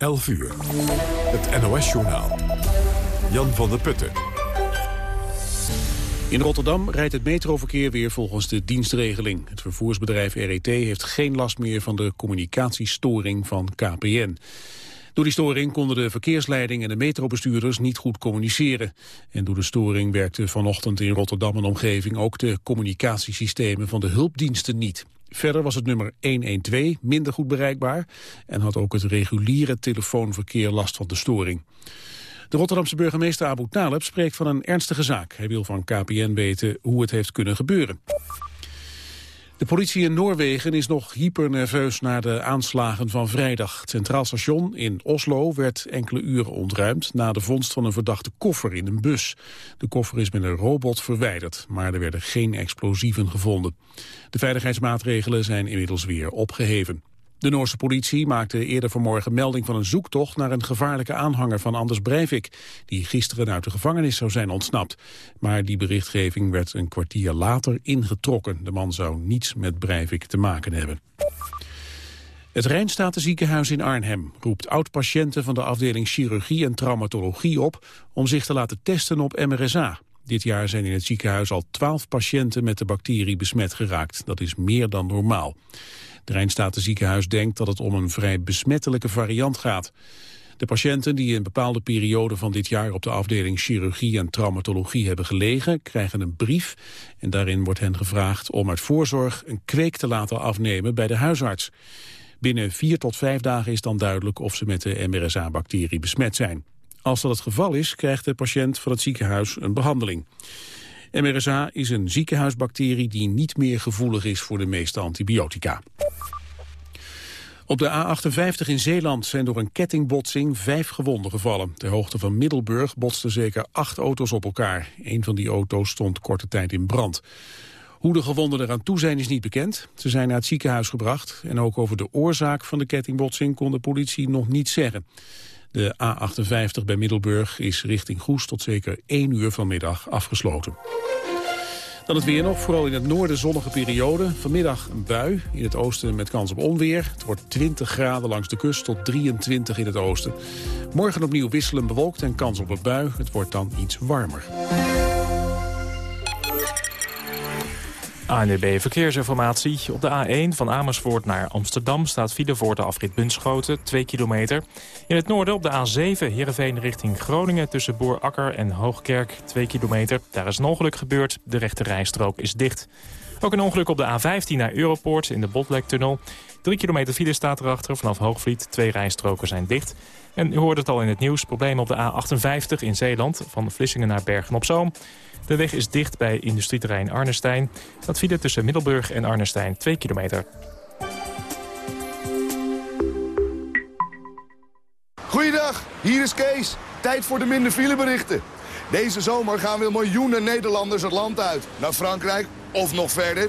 11 uur. Het NOS-journaal. Jan van der Putten. In Rotterdam rijdt het metroverkeer weer volgens de dienstregeling. Het vervoersbedrijf RET heeft geen last meer van de communicatiestoring van KPN. Door die storing konden de verkeersleiding en de metrobestuurders niet goed communiceren. En door de storing werkten vanochtend in Rotterdam en omgeving ook de communicatiesystemen van de hulpdiensten niet. Verder was het nummer 112 minder goed bereikbaar en had ook het reguliere telefoonverkeer last van de storing. De Rotterdamse burgemeester Abu Taleb spreekt van een ernstige zaak. Hij wil van KPN weten hoe het heeft kunnen gebeuren. De politie in Noorwegen is nog hypernerveus na de aanslagen van vrijdag. Het Centraal Station in Oslo werd enkele uren ontruimd... na de vondst van een verdachte koffer in een bus. De koffer is met een robot verwijderd, maar er werden geen explosieven gevonden. De veiligheidsmaatregelen zijn inmiddels weer opgeheven. De Noorse politie maakte eerder vanmorgen melding van een zoektocht naar een gevaarlijke aanhanger van Anders Breivik, die gisteren uit de gevangenis zou zijn ontsnapt. Maar die berichtgeving werd een kwartier later ingetrokken. De man zou niets met Breivik te maken hebben. Het Rijnstatenziekenhuis in Arnhem roept oud-patiënten van de afdeling chirurgie en traumatologie op om zich te laten testen op MRSA. Dit jaar zijn in het ziekenhuis al twaalf patiënten met de bacterie besmet geraakt. Dat is meer dan normaal. Het Rijnstatenziekenhuis denkt dat het om een vrij besmettelijke variant gaat. De patiënten die in bepaalde perioden van dit jaar op de afdeling chirurgie en traumatologie hebben gelegen, krijgen een brief en daarin wordt hen gevraagd om uit voorzorg een kweek te laten afnemen bij de huisarts. Binnen vier tot vijf dagen is dan duidelijk of ze met de MRSA-bacterie besmet zijn. Als dat het geval is, krijgt de patiënt van het ziekenhuis een behandeling. MRSA is een ziekenhuisbacterie die niet meer gevoelig is voor de meeste antibiotica. Op de A58 in Zeeland zijn door een kettingbotsing vijf gewonden gevallen. Ter hoogte van Middelburg botsten zeker acht auto's op elkaar. Een van die auto's stond korte tijd in brand. Hoe de gewonden eraan toe zijn is niet bekend. Ze zijn naar het ziekenhuis gebracht. En ook over de oorzaak van de kettingbotsing kon de politie nog niets zeggen. De A58 bij Middelburg is richting Goes tot zeker 1 uur vanmiddag afgesloten. Dan het weer nog, vooral in het noorden zonnige periode. Vanmiddag een bui, in het oosten met kans op onweer. Het wordt 20 graden langs de kust tot 23 in het oosten. Morgen opnieuw wisselen bewolkt en kans op een bui. Het wordt dan iets warmer. ANWB Verkeersinformatie. Op de A1 van Amersfoort naar Amsterdam staat file de afrit Bunschoten, 2 kilometer. In het noorden op de A7 Heerenveen richting Groningen tussen Boerakker en Hoogkerk, 2 kilometer. Daar is een ongeluk gebeurd, de rechte rijstrook is dicht. Ook een ongeluk op de A15 naar Europoort in de Botlektunnel. 3 kilometer file staat erachter vanaf Hoogvliet, twee rijstroken zijn dicht. En u hoorde het al in het nieuws, problemen op de A58 in Zeeland... van Vlissingen naar Bergen-op-Zoom. De weg is dicht bij industrieterrein Arnestein. Dat file tussen Middelburg en Arnestein 2 kilometer. Goeiedag, hier is Kees. Tijd voor de minder fileberichten. Deze zomer gaan weer miljoenen Nederlanders het land uit. Naar Frankrijk of nog verder.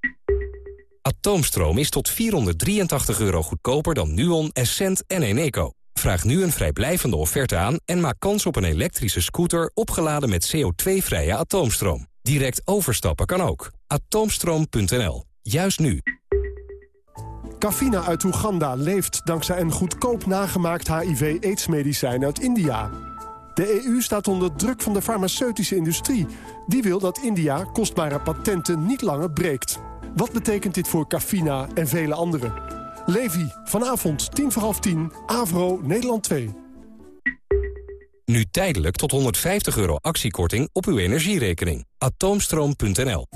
Atoomstroom is tot 483 euro goedkoper dan Nuon, Essent en Eneco. Vraag nu een vrijblijvende offerte aan en maak kans op een elektrische scooter opgeladen met CO2-vrije atoomstroom. Direct overstappen kan ook. Atoomstroom.nl. Juist nu. Kafina uit Oeganda leeft dankzij een goedkoop nagemaakt HIV-AIDS-medicijn uit India. De EU staat onder druk van de farmaceutische industrie. Die wil dat India kostbare patenten niet langer breekt. Wat betekent dit voor Kafina en vele anderen? Levi, vanavond, tien voor half tien, Avro, Nederland 2. Nu tijdelijk tot 150 euro actiekorting op uw energierekening. Atoomstroom.nl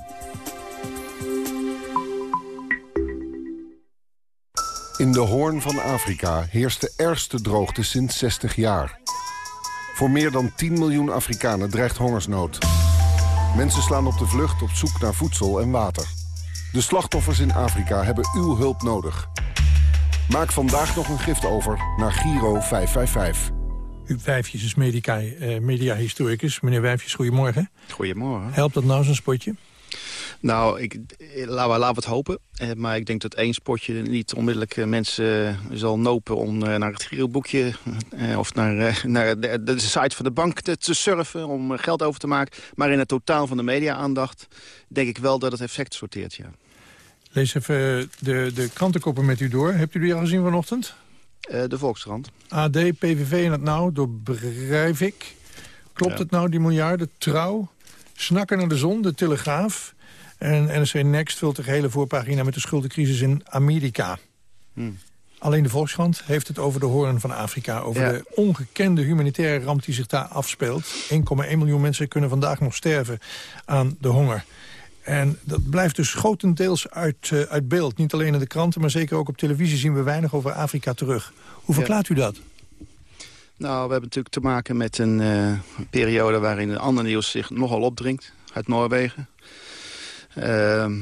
In de Hoorn van Afrika heerst de ergste droogte sinds 60 jaar. Voor meer dan 10 miljoen Afrikanen dreigt hongersnood. Mensen slaan op de vlucht op zoek naar voedsel en water. De slachtoffers in Afrika hebben uw hulp nodig. Maak vandaag nog een gift over naar Giro 555. U Wijfjes is medica, uh, mediahistoricus. Meneer Wijfjes, goedemorgen. Goedemorgen. Helpt dat nou zo'n spotje? Nou, ik, laten we, laten we het hopen. Eh, maar ik denk dat één spotje niet onmiddellijk eh, mensen eh, zal nopen... om naar het giroboekje of naar, naar de, de, site van de bank te, te, surfen... om geld over te maken. Maar in het totaal van de media-aandacht denk ik wel dat het effect sorteert, ja. Lees even de, de krantenkoppen met u door. Hebt u die al gezien vanochtend? de Volkskrant. AD, PVV en het nou, door Breivik. Klopt het nou, die miljarden? Trouw, Snakken naar de zon, de Telegraaf... En NRC Next vult de gehele voorpagina met de schuldencrisis in Amerika. Hmm. Alleen de Volkskrant heeft het over de hoorn van Afrika. Over de ongekende humanitaire ramp die zich daar afspeelt. 1,1 miljoen mensen kunnen vandaag nog sterven aan de honger. En dat blijft dus grotendeels uit, uh, uit beeld. Niet alleen in de kranten, maar zeker ook op televisie zien we weinig over Afrika terug. Hoe verklaart u dat? Nou, we hebben natuurlijk te maken met een uh, periode waarin een ander nieuws zich nogal opdringt. Uit Noorwegen. Ehm,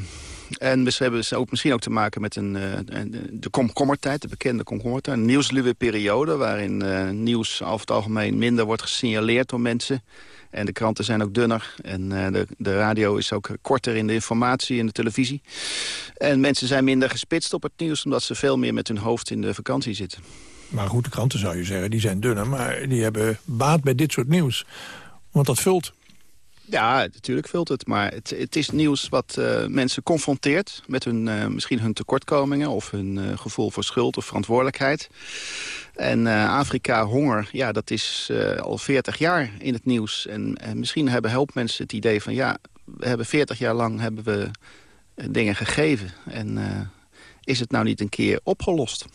en we hebben ook misschien ook te maken met een, uh, de komkommertijd, de bekende komkommertijd. Een nieuwsluwe periode waarin nieuws over het algemeen minder wordt gesignaleerd door mensen. En de kranten zijn ook dunner. En uh, de, de radio is ook korter in de informatie en de televisie. En mensen zijn minder gespitst op het nieuws... omdat ze veel meer met hun hoofd in de vakantie zitten. Maar goed, de kranten zou je zeggen, die zijn dunner. Maar die hebben baat bij dit soort nieuws. Want dat vult. Ja, natuurlijk vult het. Maar het, het is nieuws wat uh, mensen confronteert met hun, uh, misschien hun tekortkomingen... of hun uh, gevoel voor schuld of verantwoordelijkheid. En Afrika, honger, ja, dat is al 40 jaar in het nieuws. En, en misschien hebben hulpmensen het idee van... ja, we hebben 40 jaar lang hebben we dingen gegeven. En is het nou niet een keer opgelost?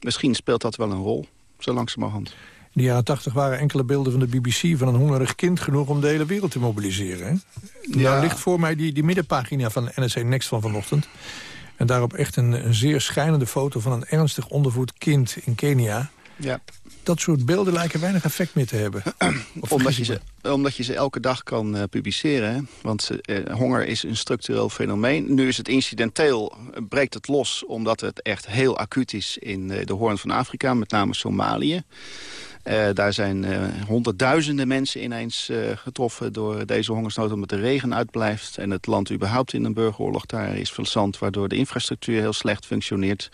Misschien speelt dat wel een rol, zo langzamerhand. In de jaren tachtig waren enkele beelden van de BBC van een hongerig kind genoeg om de hele wereld te mobiliseren. Hè? Nou ja. Nou ligt voor mij die, die middenpagina van NRC Next van vanochtend. En daarop echt een, een zeer schijnende foto van een ernstig ondervoed kind in Kenia. Ja. Dat soort beelden lijken weinig effect meer te hebben. omdat, je ze, omdat je ze elke dag kan uh, publiceren. Want uh, honger is een structureel fenomeen. Nu is het incidenteel, breekt het los... omdat het echt heel acuut is in de Hoorn van Afrika, met name Somalië. Uh, daar zijn uh, honderdduizenden mensen ineens uh, getroffen door deze hongersnood... omdat de regen uitblijft en het land überhaupt in een burgeroorlog daar is verzand... waardoor de infrastructuur heel slecht functioneert.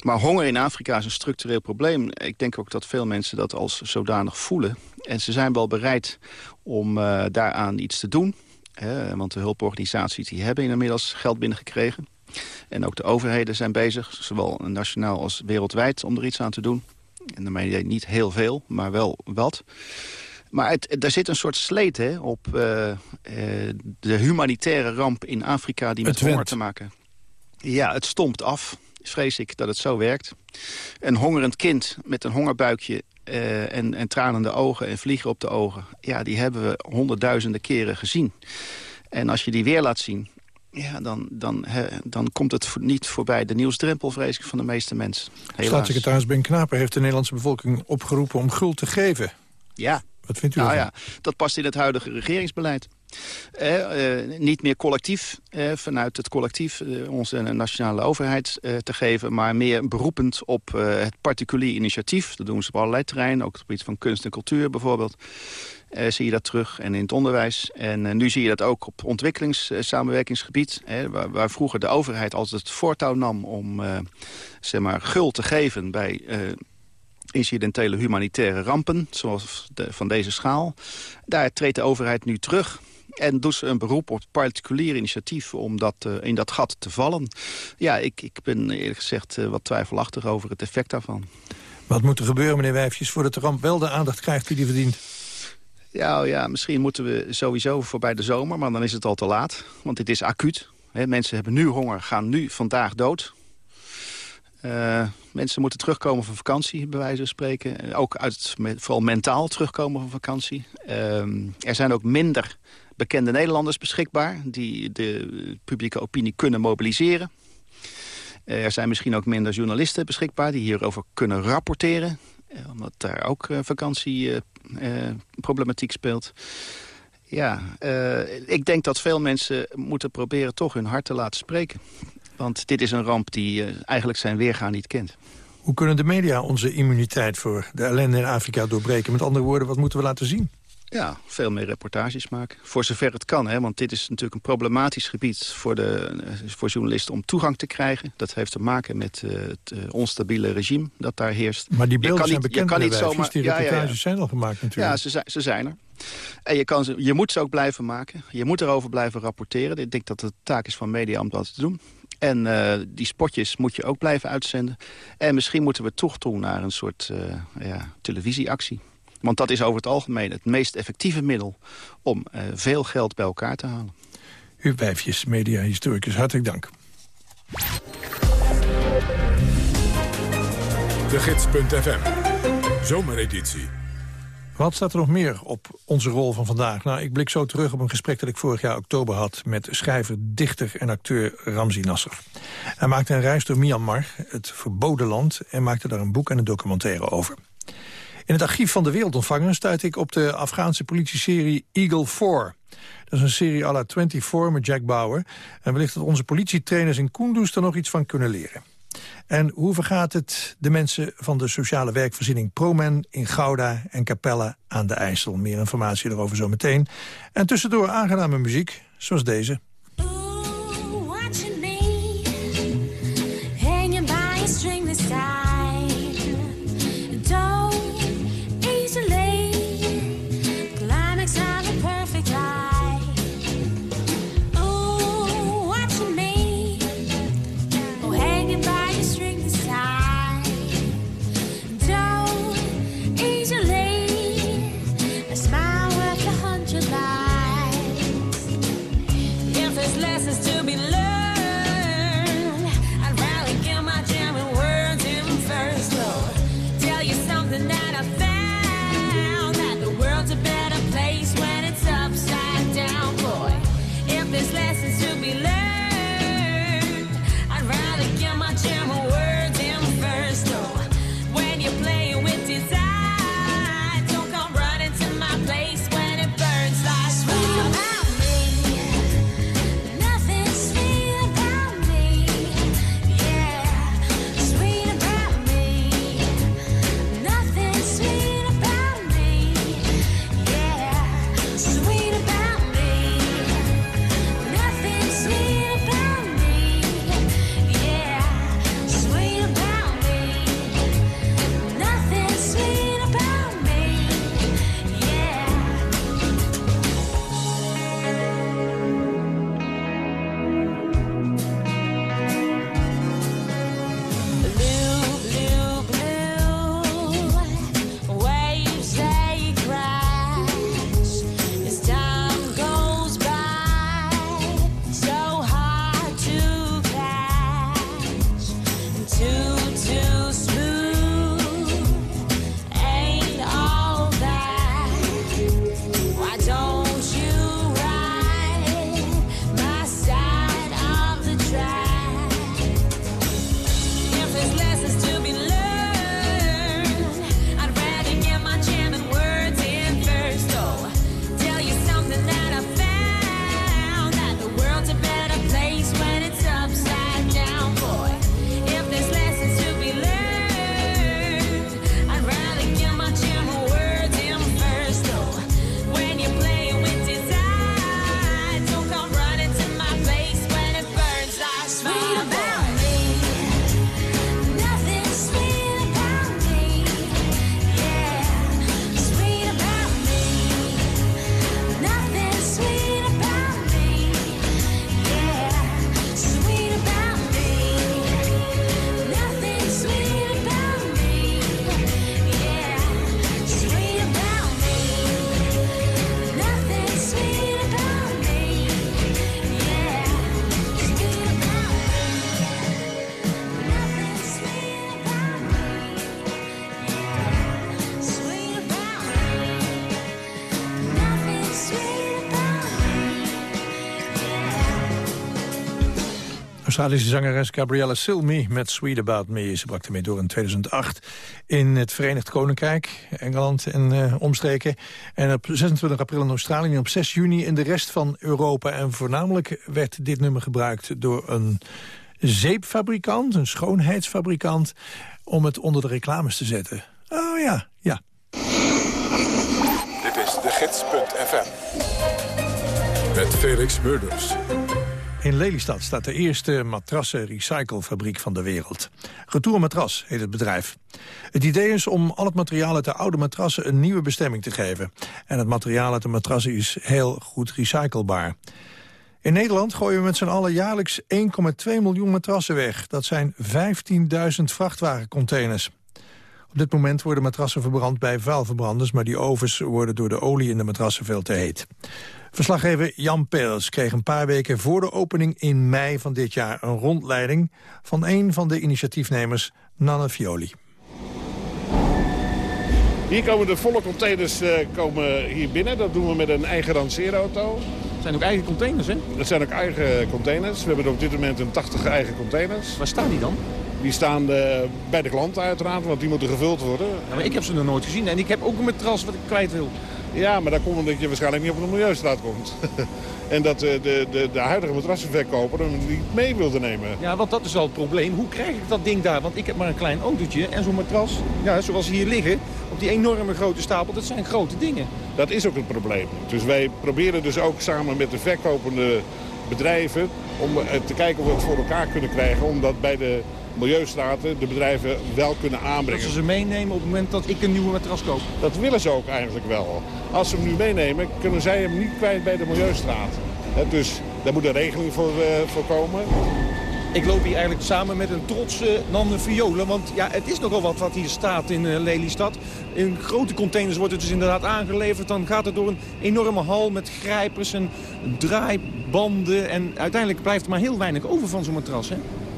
Maar honger in Afrika is een structureel probleem. Ik denk ook dat veel mensen dat als zodanig voelen. En ze zijn wel bereid om daaraan iets te doen. Hè, want de hulporganisaties die hebben inmiddels geld binnengekregen. En ook de overheden zijn bezig, zowel nationaal als wereldwijd, om er iets aan te doen. En daarmee niet heel veel, maar wel wat. Maar het, er zit een soort sleet hè, op uh, uh, de humanitaire ramp in Afrika die met honger te maken. Ja, het stompt af. Vrees ik dat het zo werkt. Een hongerend kind met een hongerbuikje uh, en, en tranende ogen en vliegen op de ogen... ja, die hebben we honderdduizenden keren gezien. En als je die weer laat zien, ja, dan, dan, dan komt het niet voorbij de nieuwsdrempel, vrees ik, van de meeste mensen. Staatssecretaris Ben Knaper heeft de Nederlandse bevolking opgeroepen om guld te geven. Ja. Wat vindt u nou ja, dat past in het huidige regeringsbeleid. Eh, eh, niet meer collectief, eh, vanuit het collectief onze nationale overheid te geven... maar meer beroepend op het particulier initiatief. Dat doen ze op allerlei terreinen, ook op het gebied van kunst en cultuur bijvoorbeeld. Zie je dat terug en in het onderwijs. En nu zie je dat ook op ontwikkelingssamenwerkingsgebied. Uh, waar, waar, vroeger de overheid altijd het voortouw nam om zeg maar, gul te geven bij incidentele humanitaire rampen, zoals de, van deze schaal. Daar treedt de overheid nu terug. En doet ze een beroep op particulier initiatief om dat, uh, in dat gat te vallen. Ja, ik, ik ben eerlijk gezegd uh, wat twijfelachtig over het effect daarvan. Wat moet er gebeuren, meneer Wijfjes, voordat de ramp wel de aandacht krijgt die die verdient? Ja, oh ja, misschien moeten we sowieso voorbij de zomer, maar dan is het al te laat. Want dit is acuut. He, mensen hebben nu honger, gaan nu vandaag dood. Uh, mensen moeten terugkomen van vakantie, bij wijze van spreken. Ook uit, vooral mentaal terugkomen van vakantie. Uh, er zijn ook minder bekende Nederlanders beschikbaar... die de publieke opinie kunnen mobiliseren. Er zijn misschien ook minder journalisten beschikbaar... die hierover kunnen rapporteren. Eh, omdat daar ook vakantieproblematiek speelt. Ja, ik denk dat veel mensen moeten proberen toch hun hart te laten spreken. Want dit is een ramp die eigenlijk zijn weergaan niet kent. Hoe kunnen de media onze immuniteit voor de ellende in Afrika doorbreken? Met andere woorden, wat moeten we laten zien? Ja, veel meer reportages maken. Voor zover het kan, hè, want dit is natuurlijk een problematisch gebied... voor, de, eh, voor journalisten om toegang te krijgen. Dat heeft te maken met uh, het uh, onstabiele regime dat daar heerst. Maar die beelden zijn bekend, je kan niet zomaar, die reportages ja, ja, ja. zijn al gemaakt natuurlijk. Ja, ze zijn, ze zijn er. En je, kan ze, je moet ze ook blijven maken. Je moet erover blijven rapporteren. Ik denk dat het de taak is van media om dat te doen. En uh, die spotjes moet je ook blijven uitzenden. En misschien moeten we toch toe naar een soort ja, televisieactie. Want dat is over het algemeen het meest effectieve middel... om uh, veel geld bij elkaar te halen. Uw Wijfjes, mediahistoricus, hartelijk dank. De Gids.fm, zomereditie. Wat staat er nog meer op onze rol van vandaag? Nou, ik blik zo terug op een gesprek dat ik vorig jaar oktober had... met schrijver, dichter en acteur Ramzi Nasser. Hij maakte een reis door Myanmar, het verboden land... en maakte daar een boek en een documentaire over. In het archief van de Wereldontvanger stuit ik op de Afghaanse politieserie Eagle 4. Dat is een serie à la 24 met Jack Bauer. En wellicht dat onze politietrainers in Kunduz er nog iets van kunnen leren. En hoe vergaat het de mensen van de sociale werkvoorziening ProMen in Gouda en Capelle aan de IJssel? Meer informatie erover zometeen. En tussendoor aangename muziek, zoals deze. Australische zangeres Gabriella Silmi met Sweet About Me. Ze brak ermee door in 2008 in het Verenigd Koninkrijk, Engeland en uh, omstreken. En op 26 april in Australië en op 6 juni in de rest van Europa. En voornamelijk werd dit nummer gebruikt door een zeepfabrikant, een schoonheidsfabrikant om het onder de reclames te zetten. Oh ja, ja. Dit is de gids.fm. Met Felix Murders. In Lelystad staat de eerste matrassen-recyclefabriek van de wereld. Retour Matras heet het bedrijf. Het idee is om al het materiaal uit de oude matrassen een nieuwe bestemming te geven. En het materiaal uit de matrassen is heel goed recyclebaar. In Nederland gooien we met z'n allen jaarlijks 1,2 miljoen matrassen weg. Dat zijn 15.000 vrachtwagencontainers. Op dit moment worden matrassen verbrand bij vuilverbranders... maar die ovens worden door de olie in de matrassen veel te heet. Verslaggever Jan Peels kreeg een paar weken voor de opening in mei van dit jaar... een rondleiding van een van de initiatiefnemers, Nanne Fioli. Hier komen de volle containers uh, komen hier binnen. Dat doen we met een eigen ranceerauto. Het zijn ook eigen containers, hè? Dat zijn ook eigen containers. We hebben op dit moment een 80 eigen containers. Waar staan die dan? Die staan uh, bij de klanten uiteraard, want die moeten gevuld worden. Ja, maar ik heb ze nog nooit gezien en ik heb ook een matras wat ik kwijt wil. Ja, maar dat komt omdat je waarschijnlijk niet op de milieustraat komt. en dat de, de, de, de huidige matrassenverkoper hem niet mee wilde nemen. Ja, want dat is al het probleem. Hoe krijg ik dat ding daar? Want ik heb maar een klein autootje en zo'n matras, ja, zoals hier liggen, op die enorme grote stapel, dat zijn grote dingen. Dat is ook het probleem. Dus wij proberen dus ook samen met de verkopende bedrijven om te kijken of we het voor elkaar kunnen krijgen. Omdat bij de milieustraten de bedrijven wel kunnen aanbrengen. Dat ze ze meenemen op het moment dat ik een nieuwe matras koop? Dat willen ze ook eigenlijk wel. Als ze hem nu meenemen, kunnen zij hem niet kwijt bij de milieustraat. dus daar moet een regeling voor, uh, voor komen. Ik loop hier eigenlijk samen met een trotse Nanne Viola. Want ja, het is nogal wat wat hier staat in uh, Lelystad. In grote containers wordt het dus inderdaad aangeleverd. Dan gaat het door een enorme hal met grijpers en draaibanden. En uiteindelijk blijft er maar heel weinig over van zo'n matras, hè?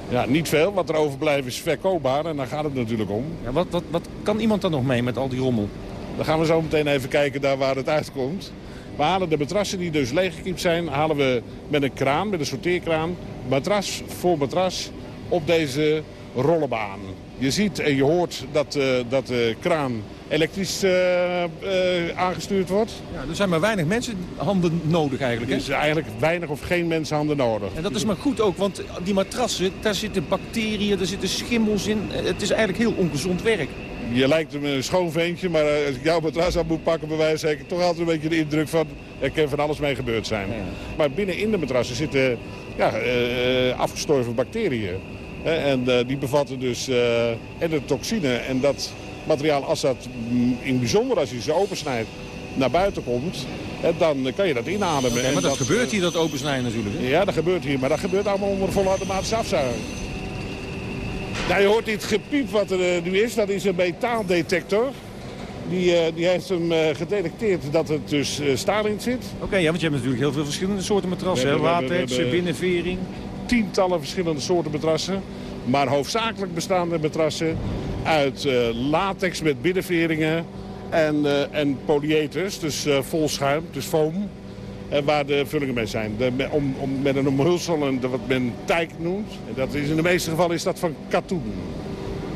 Ja, niet veel. Wat er overblijft is verkoopbaar en daar gaat het natuurlijk om. Ja, wat, wat, wat kan iemand dan nog mee met al die rommel? Dan gaan we zo meteen even kijken daar waar het uitkomt. We halen de matrassen die dus leeggekiept zijn, halen we met een kraan, met een sorteerkraan, matras voor matras op deze rollenbaan. Je ziet en je hoort dat, uh, dat de kraan elektrisch uh, uh, aangestuurd wordt. Ja, er zijn maar weinig mensenhanden nodig eigenlijk. Hè? Er is eigenlijk weinig of geen mensenhanden nodig. En dat is maar goed ook, want die matrassen, daar zitten bacteriën, daar zitten schimmels in. Het is eigenlijk heel ongezond werk. Je lijkt een schoon ventje, maar als ik jouw matras aan moet pakken... bij wijze zeker toch altijd een beetje de indruk van... er kan van alles mee gebeurd zijn. Ja. Maar binnen in de matrassen zitten ja, afgestorven bacteriën. En uh, die bevatten dus uh, en de toxine. En dat materiaal, als dat mm, in bijzonder als je ze opensnijdt naar buiten komt, dan kan je dat inademen. Okay, maar dat, dat, gebeurt hier, dat opensnijden natuurlijk. Hè? Ja, dat gebeurt hier. Maar dat gebeurt allemaal onder volle automatische afzuiging. Nou, je hoort dit gepiep wat er nu is. Dat is een metaaldetector. Die, die heeft hem gedetecteerd dat het dus Stalin zit. Oké, okay, ja, want je hebt natuurlijk heel veel verschillende soorten matrassen. Latex, binnenvering tientallen verschillende soorten matrassen. Maar hoofdzakelijk bestaan de matrassen uit uh, latex met binnenveringen en, uh, en polyeters, dus uh, vol schuim, dus foam. En waar de vullingen mee zijn. De, om, om, met een omhulsel, en wat men tijk noemt. En dat is, in de meeste gevallen is dat van katoen.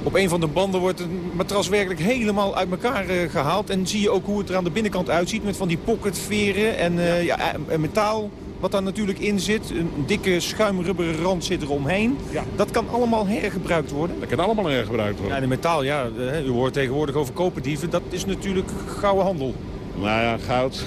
Op een van de banden wordt het matras werkelijk helemaal uit elkaar gehaald. En zie je ook hoe het er aan de binnenkant uitziet met van die pocketveren en, ja. ja en metaal wat daar natuurlijk in zit. Een dikke schuimrubberen rand zit er omheen. Ja. Dat kan allemaal hergebruikt worden? Dat kan allemaal hergebruikt worden. Ja, de metaal, ja. U hoort tegenwoordig over koperdieven. Dat is natuurlijk gouden handel. Nou ja, goud.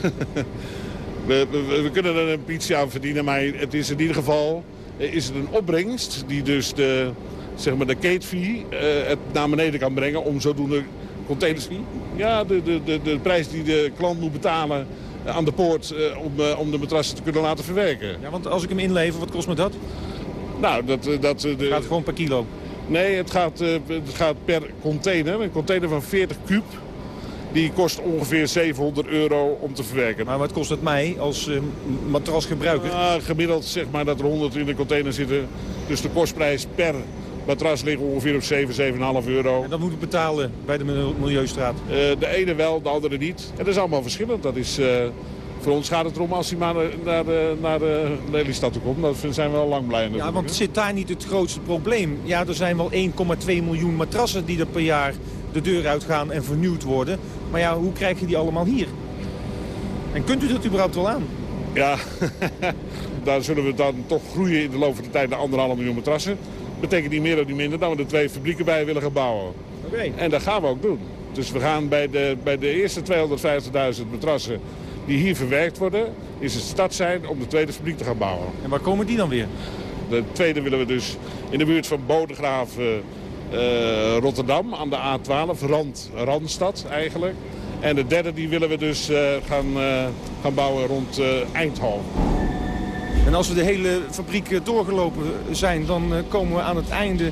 we, we, we, kunnen er een pizza aan verdienen, maar het is in ieder geval is het een opbrengst die dus de, zeg maar de gate fee uh, het naar beneden kan brengen om zodoende containers... Ja, de, de, de, de prijs die de klant moet betalen aan de poort eh, om, eh, om de matrassen te kunnen laten verwerken. Ja, want als ik hem inlever, wat kost me dat? Nou, dat... Eh, dat de... Gaat gewoon per kilo? Nee, het gaat, het gaat per container. Een container van 40 kub. Die kost ongeveer 700 euro om te verwerken. Maar wat kost het mij als uh, matrasgebruiker? Uh, gemiddeld zeg maar dat er 100 in de container zitten. Dus de kostprijs per matras ligt ongeveer op 7, 7,5 euro. En dat moet ik betalen bij de Milieustraat? Uh, de ene wel, de andere niet. En dat is allemaal verschillend. Dat is, uh, voor ons gaat het erom als hij maar naar de, naar Lelystad toe komt. Daar zijn we al lang blij Ja, want zit daar niet het grootste probleem? Ja, er zijn wel 1,2 miljoen matrassen die er per jaar de deur uitgaan en vernieuwd worden. Maar ja, hoe krijg je die allemaal hier? En kunt u dat überhaupt wel aan? Ja, daar zullen we dan toch groeien in de loop van de tijd naar anderhalf miljoen matrassen. Betekent niet meer of niet minder dan we er twee fabrieken bij willen gaan bouwen. En dat gaan we ook doen. Dus we gaan bij de, bij de eerste 250.000 matrassen die hier verwerkt worden... is het stad zijn om de tweede fabriek te gaan bouwen. En waar komen die dan weer? De tweede willen we dus in de buurt van Bodegraaf uh, Rotterdam aan de A12, Rand, Randstad eigenlijk. En de derde die willen we dus uh, gaan, uh, gaan bouwen rond Eindhoven. En als we de hele fabriek doorgelopen zijn, dan komen we aan het einde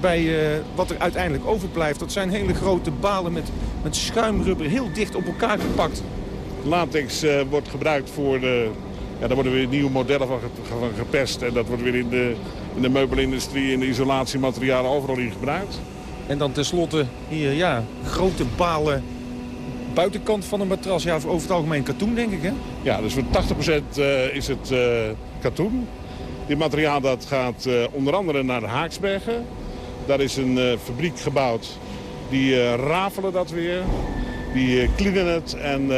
bij wat er uiteindelijk overblijft. Dat zijn hele grote balen met, met schuimrubber heel dicht op elkaar gepakt. Latex wordt gebruikt voor de... Ja, daar worden weer nieuwe modellen van, van gepest. En dat wordt weer in de, in de meubelindustrie, in de isolatiematerialen overal in gebruikt. En dan tenslotte hier, ja, grote balen buitenkant van een matras. Ja, over het algemeen katoen, denk ik, hè? Ja, dus voor 80% uh, is het uh, katoen. Dit materiaal dat gaat uh, onder andere naar Haaksbergen. Daar is een fabriek gebouwd. Die rafelen dat weer. Die cleanen het en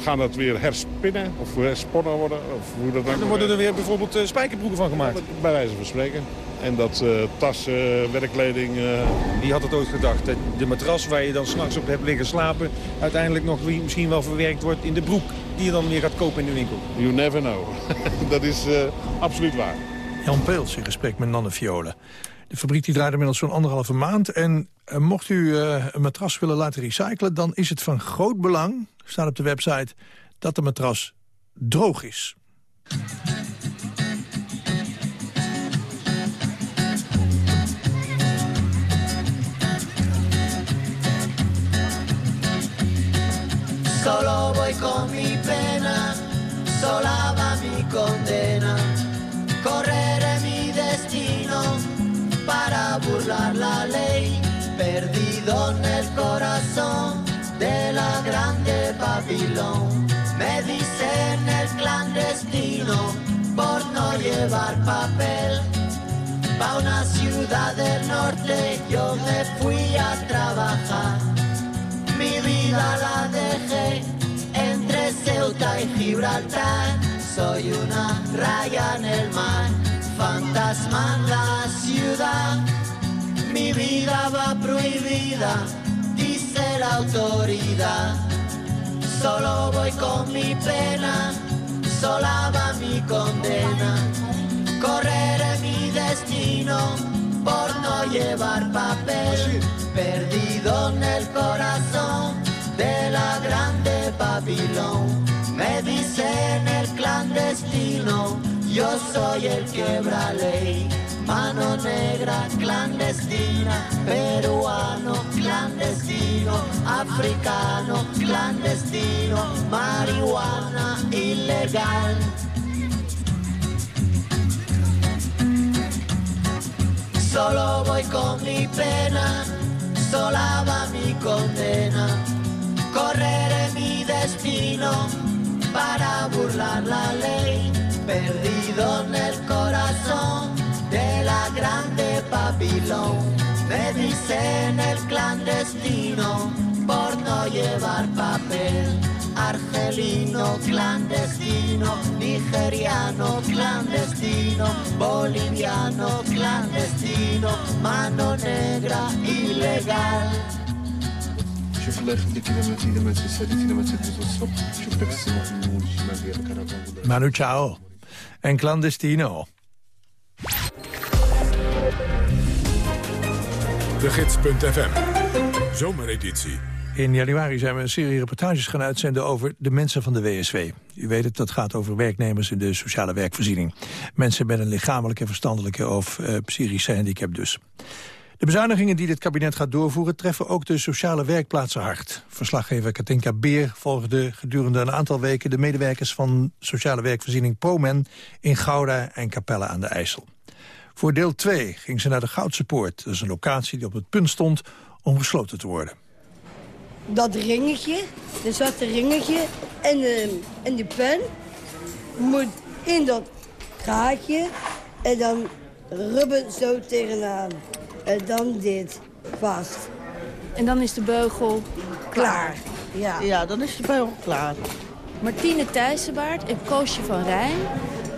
gaan dat weer herspinnen of hersponnen worden. Of hoe dat dan, dan worden er weer bijvoorbeeld spijkerbroeken van gemaakt? Bij wijze van spreken. En dat uh, tassen, werkkleding... Uh... Wie had het ooit gedacht? Dat de matras waar je dan s'nachts op hebt liggen slapen... uiteindelijk nog misschien wel verwerkt wordt in de broek... die je dan weer gaat kopen in de winkel. You never know. dat is uh, absoluut waar. Jan Peels in gesprek met Nanne Violen. De fabriek die draait inmiddels zo'n anderhalve maand. En mocht u een matras willen laten recyclen... dan is het van groot belang, staat op de website... dat de matras droog is. Solo voy con mi pena, sola va mi condena. Correré mi destino para burlar la ley, perdido en el corazón de la grande Babilón. Me dicen el clandestino por no llevar papel. Pa' una ciudad del norte yo me fui a trabajar mi vida la dejé entre Ceuta y Gibraltar. Soy una raya en el mar, fantasma en la ciudad. Mi vida va prohibida, dice la autoridad. Solo voy con mi pena, sola Me dicen el clandestino, yo soy el quebra ley. Mano negra clandestina, peruano clandestino, africano clandestino, marihuana ilegal. Solo voy con mi pena, sola va mi condena. Correré mi destino para burlar la ley, perdido en el corazón de la grande Babilón. Me dicen el clandestino por no llevar papel. Argelino clandestino, nigeriano clandestino, boliviano clandestino, mano negra ilegal. Manu Chao en clandestino. De Gids.fm, zomereditie. In januari zijn we een serie reportages gaan uitzenden over de mensen van de WSW. U weet het, dat gaat over werknemers in de sociale werkvoorziening. Mensen met een lichamelijke, verstandelijke of uh, psychische handicap dus. De bezuinigingen die dit kabinet gaat doorvoeren... treffen ook de sociale werkplaatsen hard. Verslaggever Katinka Beer volgde gedurende een aantal weken... de medewerkers van sociale werkvoorziening ProMen... in Gouda en Capelle aan de IJssel. Voor deel 2 ging ze naar de Goudse Poort. Dat is een locatie die op het punt stond om gesloten te worden dat ringetje, dat zwarte ringetje en de, en de pen moet in dat gaatje en dan rubber zo tegenaan. En dan dit vast. En dan is de beugel klaar. Ja, ja dan is de beugel klaar. Martine Thijssenbaard en Koosje van Rijn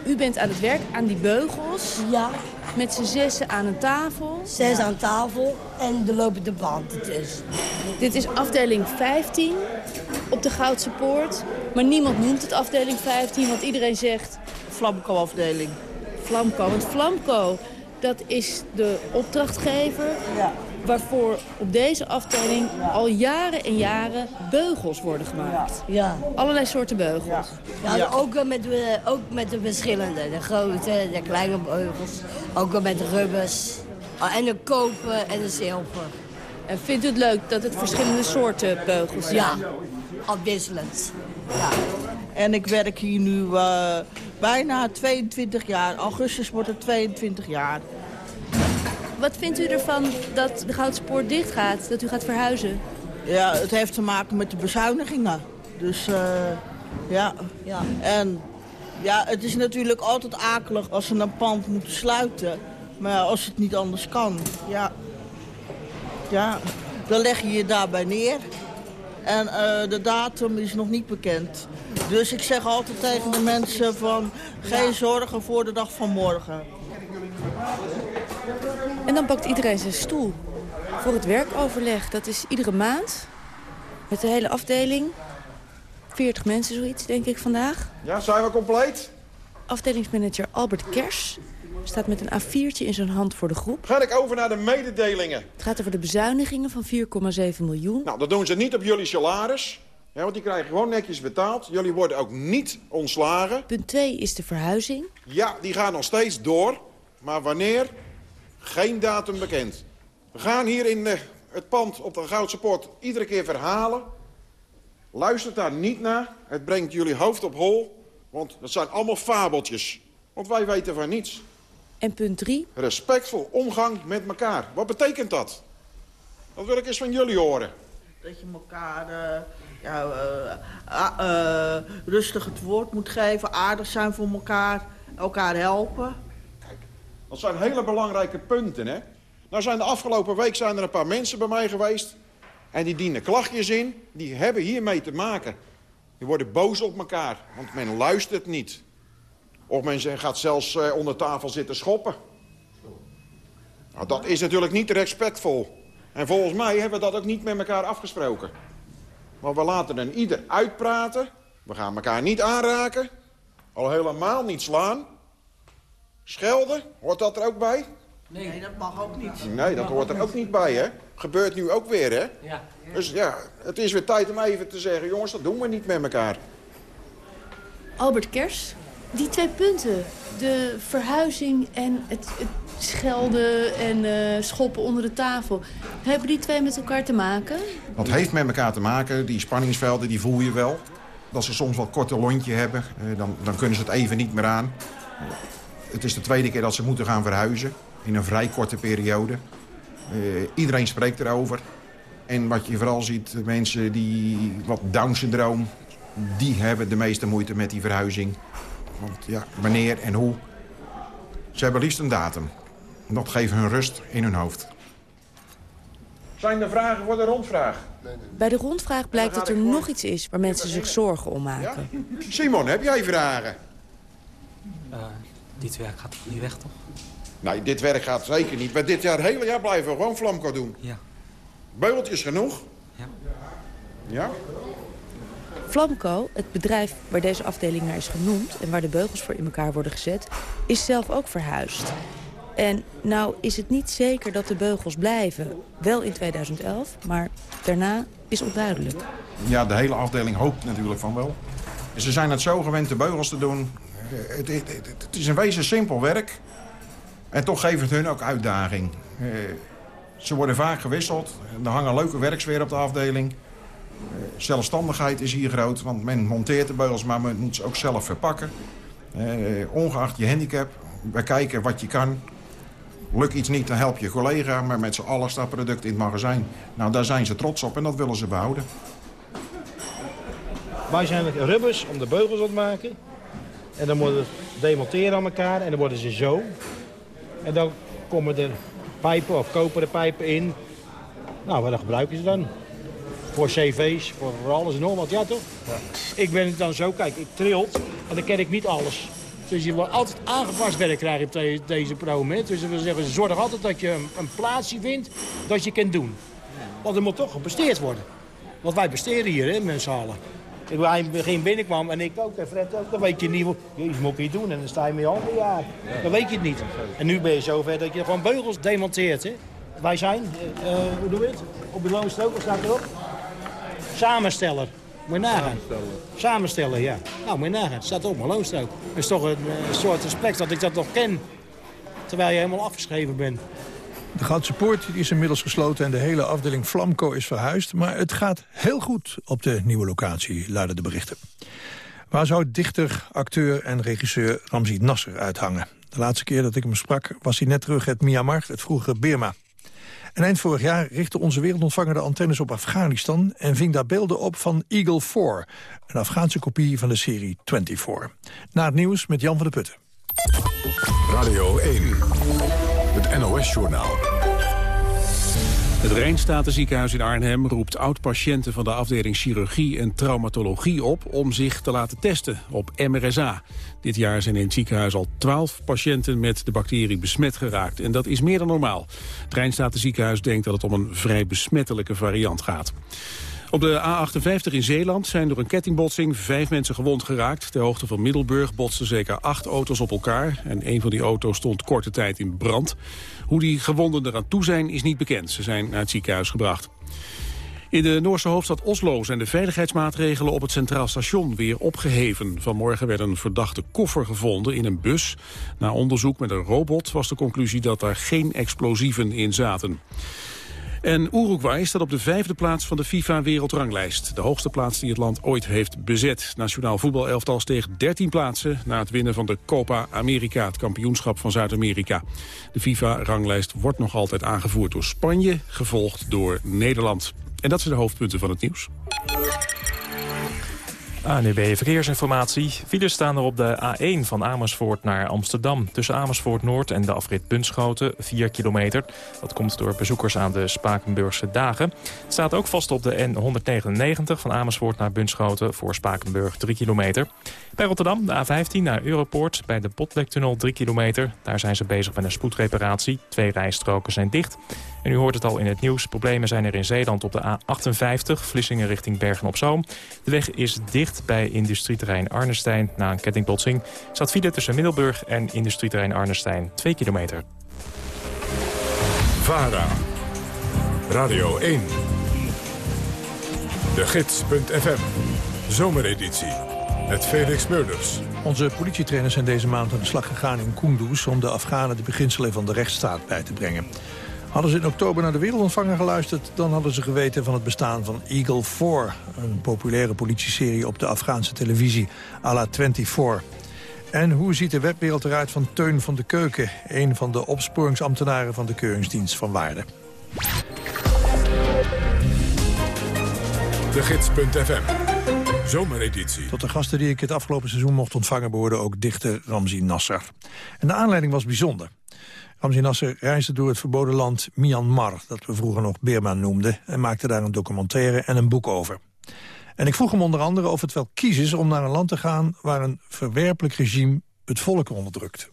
u bent aan het werk aan die beugels. Ja. Met z'n zessen aan een tafel. Zes aan tafel en er lopen de banden tussen. Dit is afdeling 15 op de Goudse Poort. Maar niemand noemt het afdeling 15, want iedereen zegt... Flamco-afdeling. Flamco, want Flamco, dat is de opdrachtgever... waarvoor op deze afdeling al jaren en jaren beugels worden gemaakt. Ja. Allerlei soorten beugels. Ja, Ook, wel met, de- ook met de verschillende. De grote, de kleine beugels. Ook met rubbers. Ah, En de koper en de zilver. En vindt u het leuk dat het verschillende soorten beugels zijn? Ja, afwisselend. En ik werk hier nu eh, bijna 22 jaar. Augustus wordt het 22 jaar. Wat vindt u ervan dat de Goudse Poort dicht gaat? Dat u gaat verhuizen? Ja, het heeft te maken met de bezuinigingen. Dus eh, ja. ja. En ja, het is natuurlijk altijd akelig als ze een pand moeten sluiten. Maar als het niet anders kan, ja. Ja, dan leg je je daarbij neer. En eh, de datum is nog niet bekend. Dus ik zeg altijd tegen de mensen van... geen zorgen voor de dag van morgen. En dan pakt iedereen zijn stoel voor het werkoverleg. Dat is iedere maand met de hele afdeling. 40 mensen zoiets, denk ik, vandaag. Ja, zijn we compleet? Afdelingsmanager Albert Kers staat met een A4'tje in zijn hand voor de groep. Ga ik over naar de mededelingen. Het gaat over de bezuinigingen van 4,7 miljoen. Nou, dat doen ze niet op jullie salaris. Ja, want die krijgen gewoon netjes betaald. Jullie worden ook niet ontslagen. Punt 2 is de verhuizing. Ja, die gaat nog steeds door. Maar wanneer? Geen datum bekend. We gaan hier in eh, het pand op de Goudse Poort iedere keer verhalen. Luistert daar niet naar. Het brengt jullie hoofd op hol. Want dat zijn allemaal fabeltjes. Want wij weten van niets. En punt 3, Respectvol omgang met elkaar. Wat betekent dat? Dat wil ik eens van jullie horen. Dat je elkaar eh, ja, eh, ah, eh, rustig het woord moet geven, aardig zijn voor elkaar, elkaar helpen. Dat zijn hele belangrijke punten, hè? Nou zijn de afgelopen week zijn er een paar mensen bij mij geweest... en die dienen klachtjes in, die hebben hiermee te maken. Die worden boos op elkaar, want men luistert niet. Of men gaat zelfs eh, onder tafel zitten schoppen. Nou, dat is natuurlijk niet respectvol. En volgens mij hebben we dat ook niet met elkaar afgesproken. Maar we laten een ieder uitpraten. We gaan elkaar niet aanraken. Al helemaal niet slaan. Schelden, hoort dat er ook bij? Nee, dat mag ook niet. Nee, dat hoort er ook niet bij, hè? Gebeurt nu ook weer, hè? Ja. Dus ja, het is weer tijd om even te zeggen... jongens, dat doen we niet met elkaar. Albert Kers. Die twee punten, de verhuizing en het, het schelden en eh, schoppen onder de tafel... hebben die twee met elkaar te maken? Dat heeft met elkaar te maken, die spanningsvelden, die voel je wel. Dat ze soms wel korte lontje hebben, eh, dan, dan kunnen ze het even niet meer aan. Het is de tweede keer dat ze moeten gaan verhuizen, in een vrij korte periode. Eh, iedereen spreekt erover. En wat je vooral ziet, mensen die wat Down-syndroom... die hebben de meeste moeite met die verhuizing. Want ja, wanneer en hoe. Ze hebben liefst een datum. Dat geeft hun rust in hun hoofd. Zijn er vragen voor de rondvraag? Bij de rondvraag blijkt dat er nog iets is waar mensen zich zorgen om maken. Simon, heb jij vragen? Eh, dit werk gaat toch niet weg, toch? Nee, dit werk gaat zeker niet. Maar dit jaar, hele jaar blijven we gewoon Flamco doen. Ja. Beugeltjes genoeg? Ja. Ja? Flamco, het bedrijf waar deze afdeling naar is genoemd... en waar de beugels voor in elkaar worden gezet, is zelf ook verhuisd. En nou is het niet zeker dat de beugels blijven. Wel in 2011, maar daarna is onduidelijk. Ja, de hele afdeling hoopt natuurlijk van wel. Ze zijn het zo gewend de beugels te doen. Het, is in wezen simpel werk. En toch geeft het hun ook uitdaging. Eh, Ze worden vaak gewisseld. Er hangen leuke werksfeer op de afdeling. Eh, Zelfstandigheid is hier groot, want men monteert de beugels, maar men moet ze ook zelf verpakken. Eh, ongeacht je handicap, wij kijken wat je kan. Lukt iets niet, dan help je collega, maar met z'n allen staat product in het magazijn. Nou, daar zijn ze trots op en dat willen ze behouden. Wij zijn rubbers om de beugels op te maken. En dan worden ze demonteren aan elkaar en dan worden ze zo. En dan komen er pijpen of koperen pijpen in. Nou, wat gebruiken ze dan? Voor cv's, voor alles en nog wat. Ja, toch? Ik ben het dan zo, kijk, ik trilt en dan ken ik niet alles. Dus je wordt altijd aangepast werk krijgen op de- deze promoment. Dus we zeggen, zorg altijd dat je een, plaatsje vindt dat je kunt doen. Want er moet toch gepresteerd worden. Want wij besteden hier, hè, met z'n allen. Ik Hij in begin binnenkwam en ik ook, en Fred ook, dan weet je niet, jezus, moet doen? En dan sta je met je handen ja. Dan weet je het niet. En nu ben je zover dat je gewoon beugels demonteert, hè. Wij zijn, eh, hoe doen we het? Op de wat staat erop? Samensteller. Moet nagaan. Samenstellen, ja. Nou, moet nagaan. Het staat op mijn loonstrook. Dat is toch een eh, soort respect dat ik dat nog ken. Terwijl je helemaal afgeschreven bent. De Goudse Poort is inmiddels gesloten en de hele afdeling Flamco is verhuisd. Maar het gaat heel goed op de nieuwe locatie, luiden de berichten. Waar zou dichter, acteur en regisseur Ramzi Nasser uithangen? De laatste keer dat ik hem sprak was hij net terug uit Myanmar, het vroegere Birma. En eind vorig jaar richtte onze wereldontvanger de antennes op Afghanistan... en ving daar beelden op van Eagle 4, een Afghaanse kopie van de serie 24. Na het nieuws met Jan van der Putten. Radio 1, het NOS-journaal. Het Rijnstatenziekenhuis in Arnhem roept oud-patiënten van de afdeling chirurgie en traumatologie op om zich te laten testen op MRSA. Dit jaar zijn in het ziekenhuis al 12 patiënten met de bacterie besmet geraakt en dat is meer dan normaal. Het Rijnstatenziekenhuis denkt dat het om een vrij besmettelijke variant gaat. Op de A58 in Zeeland zijn door een kettingbotsing vijf mensen gewond geraakt. Ter hoogte van Middelburg botsten zeker acht auto's op elkaar. En een van die auto's stond korte tijd in brand. Hoe die gewonden eraan toe zijn is niet bekend. Ze zijn naar het ziekenhuis gebracht. In de Noorse hoofdstad Oslo zijn de veiligheidsmaatregelen op het Centraal Station weer opgeheven. Vanmorgen werd een verdachte koffer gevonden in een bus. Na onderzoek met een robot was de conclusie dat daar geen explosieven in zaten. En Uruguay staat op de vijfde plaats van de FIFA-wereldranglijst. De hoogste plaats die het land ooit heeft bezet. Nationaal voetbalelftal steeg 13 plaatsen... na het winnen van de Copa America, het kampioenschap van Zuid-Amerika. De FIFA-ranglijst wordt nog altijd aangevoerd door Spanje... gevolgd door Nederland. En dat zijn de hoofdpunten van het nieuws. ANUB Verkeersinformatie. Files staan er op de A1 van Amersfoort naar Amsterdam. Tussen Amersfoort Noord en de afrit Bunschoten, 4 kilometer. Dat komt door bezoekers aan de Spakenburgse dagen. Het staat ook vast op de N199 van Amersfoort naar Bunschoten... voor Spakenburg, 3 kilometer. Bij Rotterdam de A15 naar Europoort bij de Botlektunnel 3 kilometer. Daar zijn ze bezig met een spoedreparatie. Twee rijstroken zijn dicht. En u hoort het al in het nieuws. Problemen zijn er in Zeeland op de A58, Vlissingen richting Bergen-op-Zoom. De weg is dicht bij industrieterrein Arnestein na een kettingbotsing. Staat file tussen Middelburg en industrieterrein Arnestein 2 kilometer. VARA, Radio 1, de gids.fm, zomereditie, met Felix Meurders. Onze politietrainers zijn deze maand aan de slag gegaan in Kunduz... om de Afghanen de beginselen van de rechtsstaat bij te brengen. Hadden ze in oktober naar de wereldontvanger geluisterd... dan hadden ze geweten van het bestaan van Eagle 4... een populaire politieserie op de Afghaanse televisie, à la 24. En hoe ziet de webwereld eruit van Teun van de Keuken... een van de opsporingsambtenaren van de Keuringsdienst van Waarde. De gids.fm, zomereditie. Tot de gasten die ik het afgelopen seizoen mocht ontvangen... behoorde ook dichter Ramzi Nasser. En de aanleiding was bijzonder. Ramzi Nasser reisde door het verboden land Myanmar... dat we vroeger nog Burma noemden... en maakte daar een documentaire en een boek over. En ik vroeg hem onder andere of het wel kies is om naar een land te gaan... waar een verwerpelijk regime het volk onderdrukt.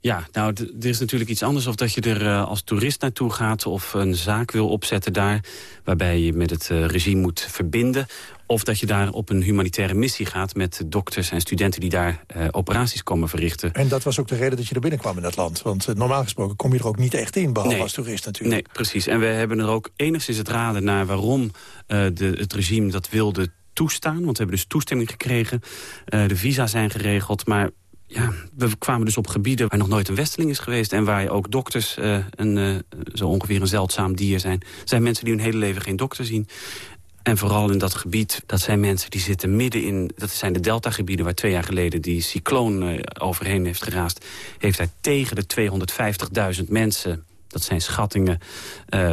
Ja, nou, er is natuurlijk iets anders of dat je er eh, als toerist naartoe gaat... of een zaak wil opzetten daar, waarbij je met het eh, regime moet verbinden... of dat je daar op een humanitaire missie gaat met dokters en studenten... die daar eh, operaties komen verrichten. En dat was ook de reden dat je er binnenkwam in dat land. Want eh, normaal gesproken kom je er ook niet echt in, behalve Nee. als toerist natuurlijk. Nee, precies. En we hebben er ook enigszins het raden naar waarom eh, de, het regime dat wilde toestaan. Want we hebben dus toestemming gekregen. De visa zijn geregeld, maar... Ja, we kwamen dus op gebieden waar nog nooit een westeling is geweest... en waar ook dokters een, zo ongeveer een zeldzaam dier zijn. Er zijn mensen die hun hele leven geen dokter zien. En vooral in dat gebied, dat zijn mensen die zitten midden in... dat zijn de deltagebieden waar twee jaar geleden die cycloon eh, overheen heeft geraast... heeft hij tegen de 250.000 mensen, dat zijn schattingen... eh,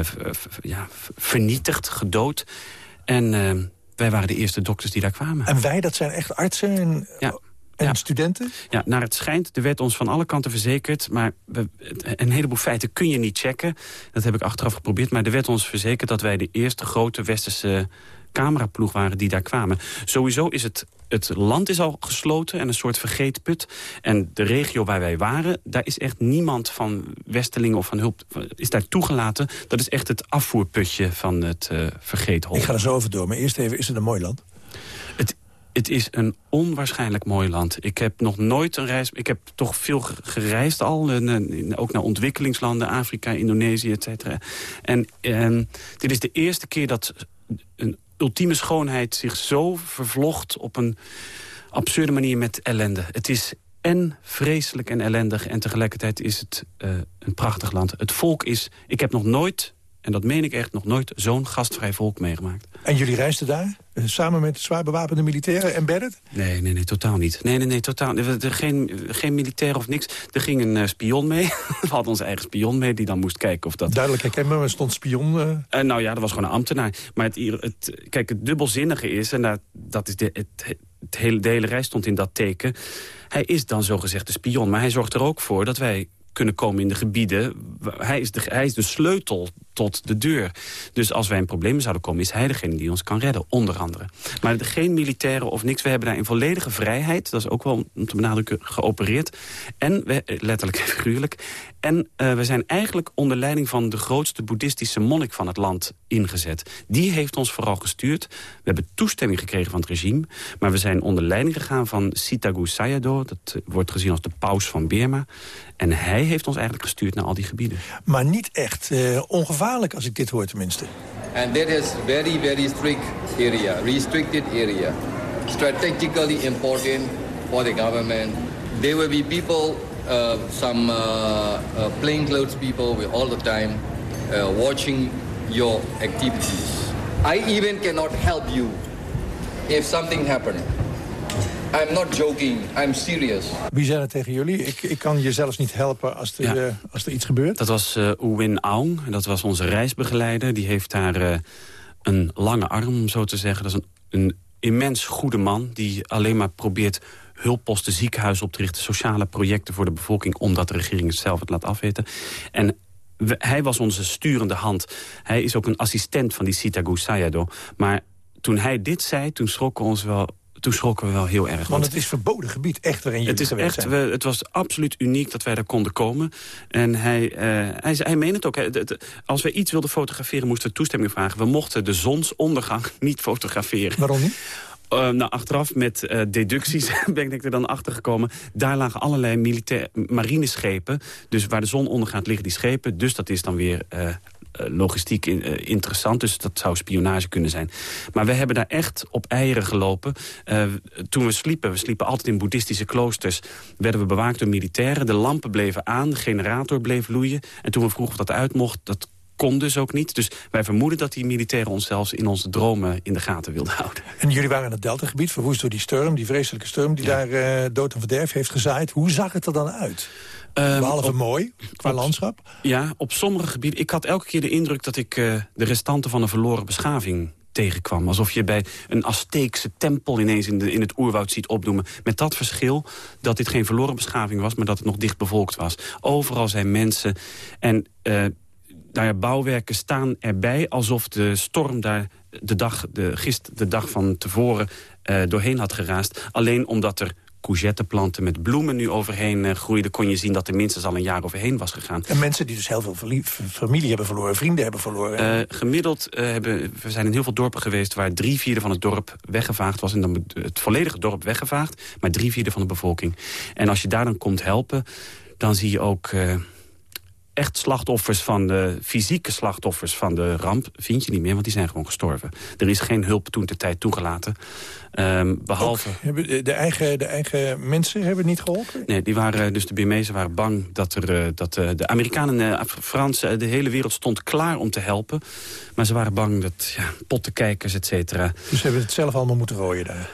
ja, vernietigd, gedood. En eh, wij waren de eerste dokters die daar kwamen. En wij, dat zijn echt artsen en, en studenten? Ja, naar het schijnt, er werd ons van alle kanten verzekerd... maar we, een heleboel feiten kun je niet checken. Dat heb ik achteraf geprobeerd. Maar er werd ons verzekerd dat wij de eerste grote westerse cameraploeg waren die daar kwamen. Sowieso is het het land is al gesloten en een soort vergeetput. En de regio waar wij waren, daar is echt niemand van Westelingen of van hulp... is daar toegelaten. Dat is echt het afvoerputje van het uh, vergeethol. Ik ga er zo over door, maar eerst even, is het een mooi land? Het, is een onwaarschijnlijk mooi land. Ik heb nog nooit een reis... Ik heb toch veel gereisd al. En, ook naar ontwikkelingslanden, Afrika, Indonesië, et cetera. En, en dit is de eerste keer dat een ultieme schoonheid zich zo vervlocht op een absurde manier met ellende. Het is en vreselijk en ellendig en tegelijkertijd is het uh, een prachtig land. Het volk is... Ik heb nog nooit, en dat meen ik echt, nog nooit zo'n gastvrij volk meegemaakt. En jullie reisden daar? Eh, samen met zwaar bewapende militairen embedded? Nee, nee, nee, totaal niet. Nee, nee, nee, totaal. Er, geen, geen militair of niks. Er ging een uh, spion mee. We hadden onze eigen spion mee, die dan moest kijken of dat... Duidelijk herkenbaar, maar stond spion... Uh... nou ja, dat was gewoon een ambtenaar. Maar het, het, kijk, het dubbelzinnige is, en dat, dat is de, het, het hele, de hele reis stond in dat teken... Hij is dan zogezegd de spion, maar hij zorgt er ook voor dat wij kunnen komen in de gebieden. Hij is de, hij is de sleutel tot de deur. Dus als wij in problemen zouden komen, is hij degene die ons kan redden, onder andere. Maar geen militairen of niks. We hebben daar in volledige vrijheid, dat is ook wel om te benadrukken, geopereerd. En, we, letterlijk en figuurlijk. En uh, we zijn eigenlijk onder leiding van de grootste boeddhistische monnik van het land ingezet. Die heeft ons vooral gestuurd. We hebben toestemming gekregen van het regime. Maar we zijn onder leiding gegaan van Sitagu Sayadaw. Dat wordt gezien als de paus van Burma. En hij heeft ons eigenlijk gestuurd naar al die gebieden. Maar niet echt uh, ongevaarlijk als ik dit hoor tenminste. And that is very, very strict area, restricted area. Strategically important for the government. There will be people, uh, some uh, uh, plainclothes people will all the time uh, watching your activities. I even cannot help you if something happened. I'm not joking, I'm serious. Wie zei dat tegen jullie? Ik, ik kan je zelfs niet helpen als er, ja. uh, als er iets gebeurt. Dat was uh, Oewin Aung, dat was onze reisbegeleider. Die heeft daar uh, een lange arm, om zo te zeggen. Dat is een, een immens goede man die alleen maar probeert hulpposten, ziekenhuizen op te richten... sociale projecten voor de bevolking, omdat de regering het zelf het laat afweten. En we, hij was onze sturende hand. Hij is ook een assistent van die Sitagu Sayadaw. Maar toen hij dit zei, toen schrokken ons wel toen schrokken we wel heel erg. Want, want het is verboden gebied, echt waarin het is echt, we, Het was absoluut uniek dat wij daar konden komen. En hij, uh, hij, hij meent het ook. Hè, als we iets wilden fotograferen, moesten we toestemming vragen. We mochten de zonsondergang niet fotograferen. Waarom niet? Uh, achteraf met uh, deducties ben ik er dan achter gekomen. Daar lagen allerlei marineschepen. Dus waar de zon ondergaat liggen die schepen. Dus dat is dan weer uh, logistiek in, interessant. Dus dat zou spionage kunnen zijn. Maar we hebben daar echt op eieren gelopen. Toen we sliepen, we sliepen altijd in boeddhistische kloosters... werden we bewaakt door militairen. De lampen bleven aan, de generator bleef loeien. En toen we vroegen of dat uit mocht, dat kon dus ook niet. Dus wij vermoeden dat die militairen ons zelfs in onze dromen in de gaten wilden houden. En jullie waren in het Deltagebied, verwoest door die storm, die vreselijke storm... die ja. daar uh, dood en verderf heeft gezaaid. Hoe zag het er dan uit? Um, Behalve op, mooi, qua op, landschap? Ja, op sommige gebieden. Ik had elke keer de indruk dat ik uh, de restanten van een verloren beschaving tegenkwam. Alsof je bij een Azteekse tempel ineens in, de, in het oerwoud ziet opdoemen. Met dat verschil dat dit geen verloren beschaving was... maar dat het nog dicht bevolkt was. Overal zijn mensen. En uh, nou ja, bouwwerken staan erbij alsof de storm daar de dag, de, gist, de dag van tevoren uh, doorheen had geraast. Alleen omdat er courgetteplanten met bloemen nu overheen uh, groeiden... kon je zien dat er minstens al een jaar overheen was gegaan. En mensen die dus heel veel familie hebben verloren, vrienden hebben verloren. Uh, gemiddeld hebben, we zijn in heel veel dorpen geweest... waar drie vierde van het dorp weggevaagd was. En dan het volledige dorp weggevaagd, maar drie vierde van de bevolking. En als je daar dan komt helpen, dan zie je ook echt slachtoffers van de fysieke slachtoffers van de ramp vind je niet meer, want die zijn gewoon gestorven. Er is geen hulp toen de tijd toegelaten. Um, behalve... Ook, de, eigen, de eigen mensen hebben niet geholpen? Nee, die waren, dus de Birmezen waren bang dat, er, dat de Amerikanen en de Fransen... de hele wereld stond klaar om te helpen. Maar ze waren bang dat ja, pottenkijkers, et cetera... Dus ze hebben het zelf allemaal moeten rooien daar?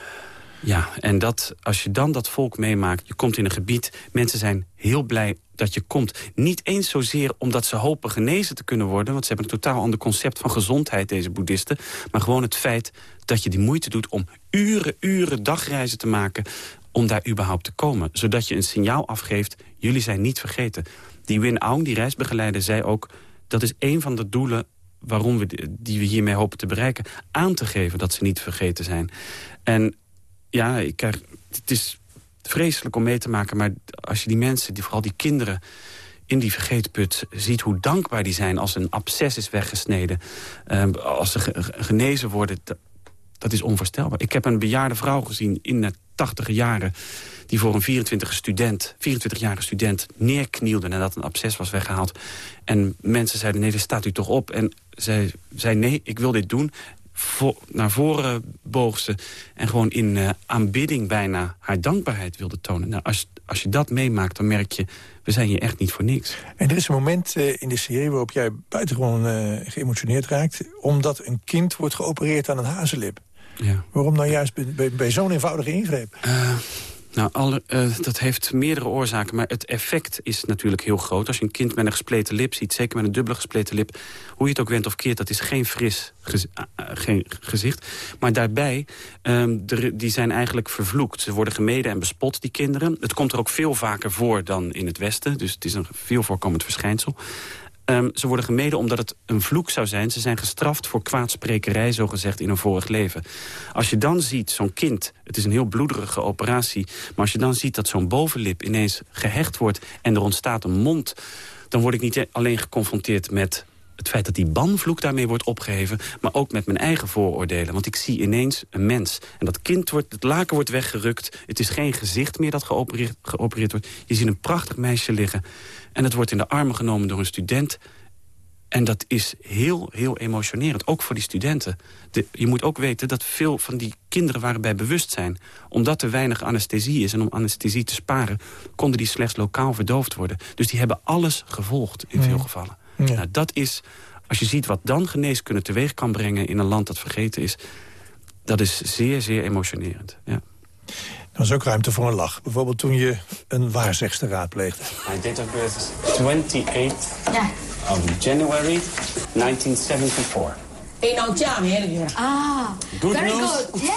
Ja, en dat, als je dan dat volk meemaakt, je komt in een gebied... mensen zijn heel blij dat je komt. Niet eens zozeer omdat ze hopen genezen te kunnen worden... want ze hebben een totaal ander concept van gezondheid, deze boeddhisten... maar gewoon het feit dat je die moeite doet om uren, uren dagreizen te maken... om daar überhaupt te komen. Zodat je een signaal afgeeft, jullie zijn niet vergeten. Die Win Aung, die reisbegeleider, zei ook... dat is een van de doelen waarom we, die we hiermee hopen te bereiken... aan te geven dat ze niet vergeten zijn. En ja, ik krijg, het is vreselijk om mee te maken... maar als je die mensen, die, vooral die kinderen in die vergeetput ziet hoe dankbaar die zijn... als een absces is weggesneden, uh, als ze genezen worden... Dat, dat is onvoorstelbaar. Ik heb een bejaarde vrouw gezien in de tachtige jaren... die voor een 24 student, 24-jarige student neerknielde... nadat een absces was weggehaald. En mensen zeiden, nee, daar staat u toch op. En zij zei, nee, ik wil dit doen naar voren boog ze... en gewoon in uh, aanbidding bijna haar dankbaarheid wilde tonen. Nou, als, als je dat meemaakt, dan merk je... we zijn hier echt niet voor niks. En er is een moment uh, in de serie waarop jij buitengewoon uh, geëmotioneerd raakt... omdat een kind wordt geopereerd aan een hazenlip. Ja. Waarom nou juist bij, bij, bij zo'n eenvoudige ingreep? Nou, alle, uh, dat heeft meerdere oorzaken. Maar het effect is natuurlijk heel groot. Als je een kind met een gespleten lip ziet, zeker met een dubbele gespleten lip... hoe je het ook went of keert, dat is geen fris gez uh, geen gezicht. Maar daarbij, um, die zijn eigenlijk vervloekt. Ze worden gemeden en bespot, die kinderen. Het komt er ook veel vaker voor dan in het Westen. Dus het is een veel voorkomend verschijnsel. Um, ze worden gemeden omdat het een vloek zou zijn. Ze zijn gestraft voor kwaadsprekerij, zogezegd, in een vorig leven. Als je dan ziet, zo'n kind, het is een heel bloederige operatie... maar als je dan ziet dat zo'n bovenlip ineens gehecht wordt... en er ontstaat een mond... dan word ik niet alleen geconfronteerd met het feit dat die banvloek daarmee wordt opgeheven... maar ook met mijn eigen vooroordelen. Want ik zie ineens een mens. En dat kind wordt, het laken wordt weggerukt. Het is geen gezicht meer dat geopereerd, geopereerd wordt. Je ziet een prachtig meisje liggen. En het wordt in de armen genomen door een student. En dat is heel, heel emotionerend, ook voor die studenten. De, je moet ook weten dat veel van die kinderen waren bij bewustzijn. Omdat er weinig anesthesie is en om anesthesie te sparen... konden die slechts lokaal verdoofd worden. Dus die hebben alles gevolgd in veel gevallen. Ja. Nou, dat is, als je ziet wat dan geneeskunde teweeg kan brengen... in een land dat vergeten is, dat is zeer, zeer emotionerend. Ja. Er was ook ruimte voor een lach. Bijvoorbeeld toen je een waarzegster raadpleegde. My date of birth is 28 yeah. of January 1974. Ah, good very news. good.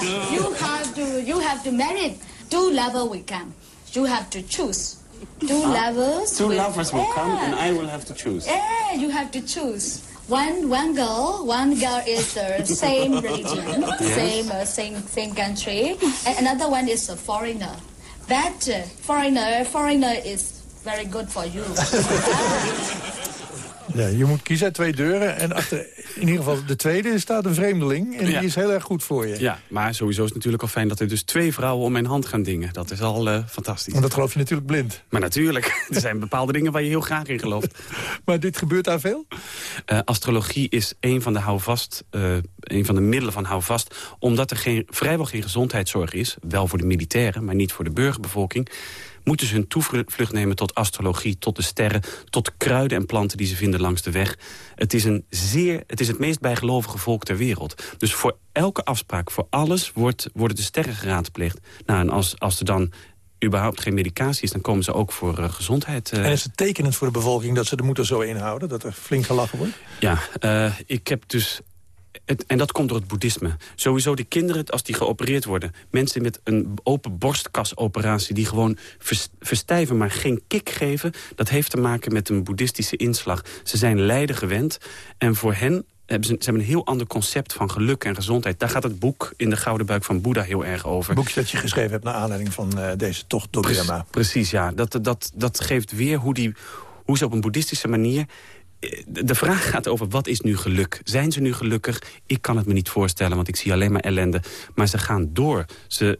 Yeah, you have to you have to manage two level we can. You have to choose two Ah, levels. Two with- lovers will come and I will have to choose. Yeah, you have to choose. One one girl, one girl is the same religion, Yes. same uh, same same country, and another one is a foreigner. That uh, foreigner foreigner is very good for you. Ja, je moet kiezen uit twee deuren. En achter in ieder geval de tweede staat een vreemdeling. En Ja. die is heel erg goed voor je. Ja, maar sowieso is het natuurlijk al fijn dat er dus twee vrouwen om mijn hand gaan dingen. Dat is al uh, fantastisch. Want dat geloof je natuurlijk blind. Maar natuurlijk, er zijn bepaalde dingen waar je heel graag in gelooft. maar dit gebeurt daar veel? Uh, astrologie is een van de houvast, uh, een van de middelen van houvast. Omdat er geen, vrijwel geen gezondheidszorg is, wel voor de militairen, maar niet voor de burgerbevolking moeten ze hun toevlucht nemen tot astrologie, tot de sterren... tot kruiden en planten die ze vinden langs de weg. Het is, een zeer, het, is het meest bijgelovige volk ter wereld. Dus voor elke afspraak, voor alles, wordt, worden de sterren geraadpleegd. Nou, en als, als er dan überhaupt geen medicatie is... dan komen ze ook voor uh, gezondheid. Uh... En is het tekenend voor de bevolking dat ze de moeten zo inhouden? Dat er flink gelachen wordt? Ja, uh, ik heb dus het, en dat komt door het boeddhisme. Sowieso die kinderen, als die geopereerd worden... mensen met een open borstkasoperatie... die gewoon verstijven, maar geen kick geven... dat heeft te maken met een boeddhistische inslag. Ze zijn lijden gewend. En voor hen hebben ze, ze hebben een heel ander concept van geluk en gezondheid. Daar gaat het boek In de Gouden Buik van Boeddha heel erg over. Een boekje dat je geschreven hebt naar aanleiding van uh, deze tocht door Burma. Precies, ja. Dat, dat, dat geeft weer hoe, die, hoe ze op een boeddhistische manier de vraag gaat over wat is nu geluk? Zijn ze nu gelukkig? Ik kan het me niet voorstellen, want ik zie alleen maar ellende. Maar ze gaan door. Ze,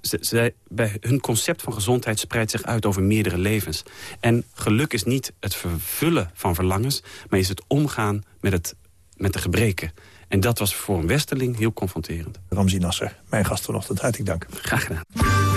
ze, ze, bij hun concept van gezondheid spreidt zich uit over meerdere levens. En geluk is niet het vervullen van verlangens... maar is het omgaan met, het, met de gebreken. En dat was voor een westerling heel confronterend. Ramzi Nasser, mijn gast vanochtend. Hartelijk dank. Graag gedaan.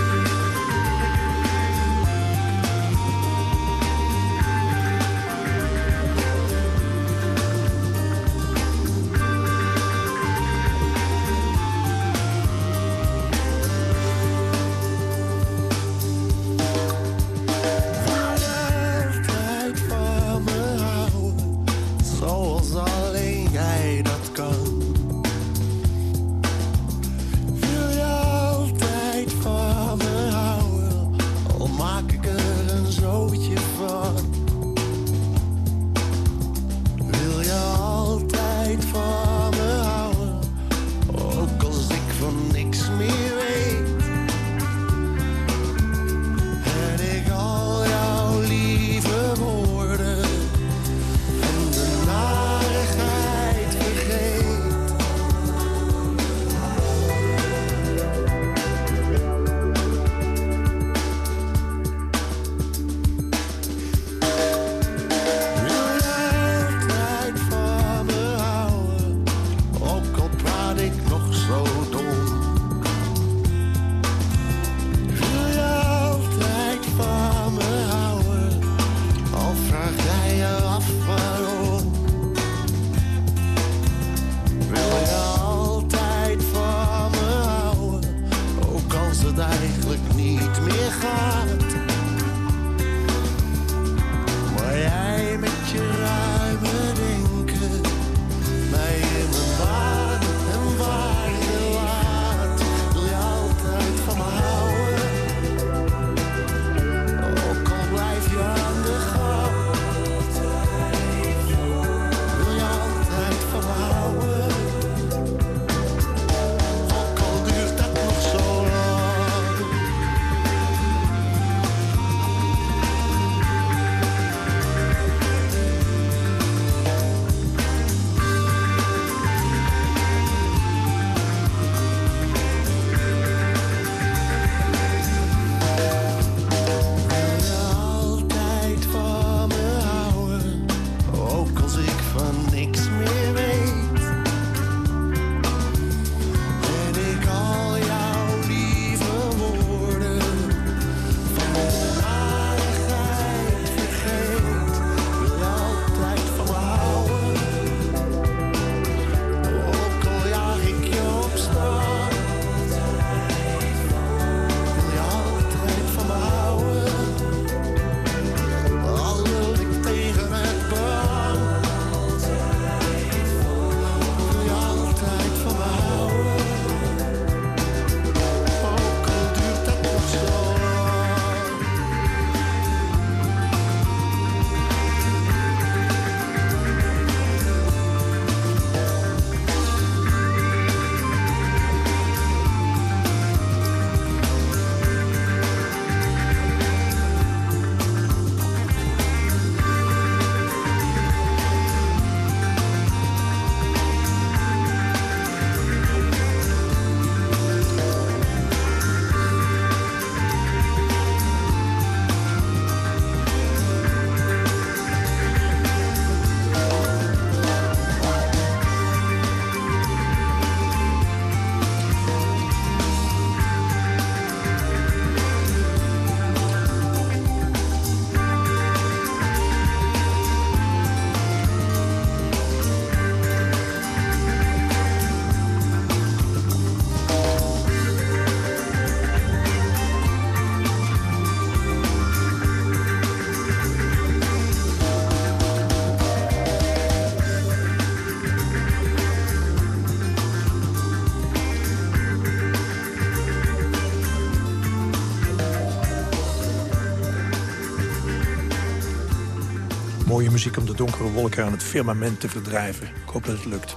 Muziek om de donkere wolken aan het firmament te verdrijven. Ik hoop dat het lukt.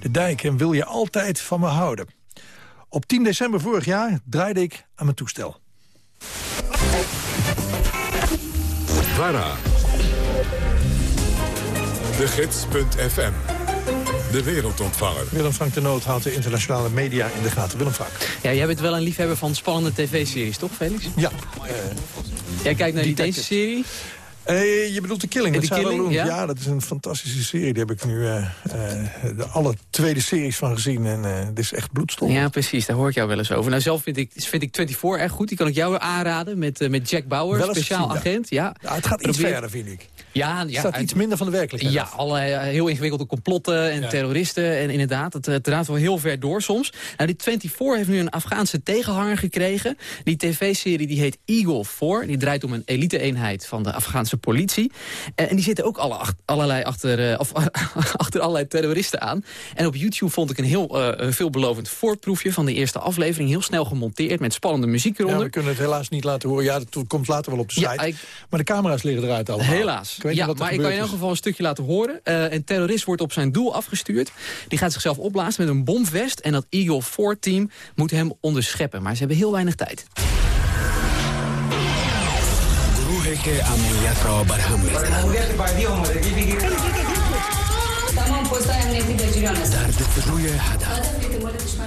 De dijk en wil je altijd van me houden. Op 10 december vorig jaar draaide ik aan mijn toestel. VARA. De Gids.fm. De wereldontvanger. Willem Frank de Noot houdt de internationale media in de gaten. Willem Frank. Ja, jij bent wel een liefhebber van spannende tv-series, toch Felix? Ja. jij kijkt naar die deze serie? Eh, je bedoelt de Killing Eh, Killing, ja? dat is een fantastische serie. Die heb ik nu eh, de alle tweede series van gezien. En het is echt bloedstof. Ja, precies. Daar hoor ik jou wel eens over. Nou, zelf vind ik, vind ik 24 erg goed. Die kan ik jou aanraden met, met Jack Bauer, speciaal gezien, agent. Ja. Ja, het gaat iets Probeer- verder, vind ik. Ja, Het ja, staat iets minder van de werkelijkheid Ja, allerlei eh, heel ingewikkelde complotten en Ja. terroristen. En inderdaad, het, het raadt wel heel ver door soms. Nou, die 24 heeft nu een Afghaanse tegenhanger gekregen. Die tv-serie die heet Eagle 4. Die draait om een elite-eenheid van de Afghaanse politie. Eh, en die zitten ook alle allerlei achter, eh, of, achter allerlei terroristen aan. En op YouTube vond ik een heel veelbelovend voorproefje van de eerste aflevering. Heel snel gemonteerd met spannende muziek Ja, eronder. we kunnen het helaas niet laten horen. Ja, dat komt later wel op de Ja, site. ik- Maar de camera's liggen eruit allemaal. Helaas. Ik weet ja, niet wat er maar ik kan je in elk geval een stukje laten horen. Eh, een terrorist wordt op zijn doel afgestuurd. Die gaat zichzelf opblazen met een bomvest. En dat Eagle 4-team moet hem onderscheppen. Maar ze hebben heel weinig tijd.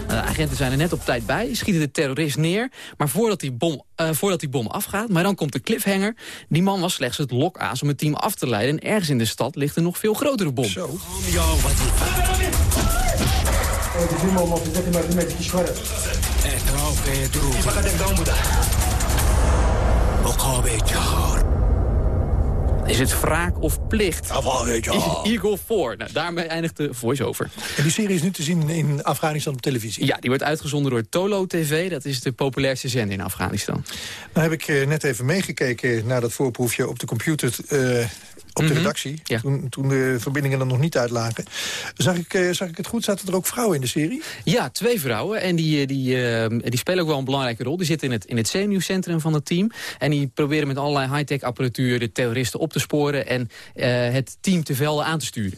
De agenten zijn er net op tijd bij, schieten de terrorist neer. Maar voordat die, bom, eh, voordat die bom afgaat, maar dan komt de cliffhanger. Die man was slechts het lokaas om het team af te leiden. En ergens in de stad ligt een nog veel grotere bom. Zo. Is het wraak of plicht? Afval, weet je. Eagle 4. Nou, daarmee eindigt de voice-over. En die serie is nu te zien in Afghanistan op televisie? Ja, die wordt uitgezonden door Tolo TV. Dat is de populairste zender in Afghanistan. Nou heb ik eh, net even meegekeken naar dat voorproefje op de computer... eh, op de Mhm. redactie, toen, toen de verbindingen er nog niet uitlagen. Zag ik, eh, zag ik het goed? Zaten er ook vrouwen in de serie? Ja, twee vrouwen. En die, eh, die, eh, die spelen ook wel een belangrijke rol. Die zitten in het, in het zenuwcentrum van het team. En die proberen met allerlei high-tech apparatuur de terroristen op te sporen... en het team te velden aan te sturen.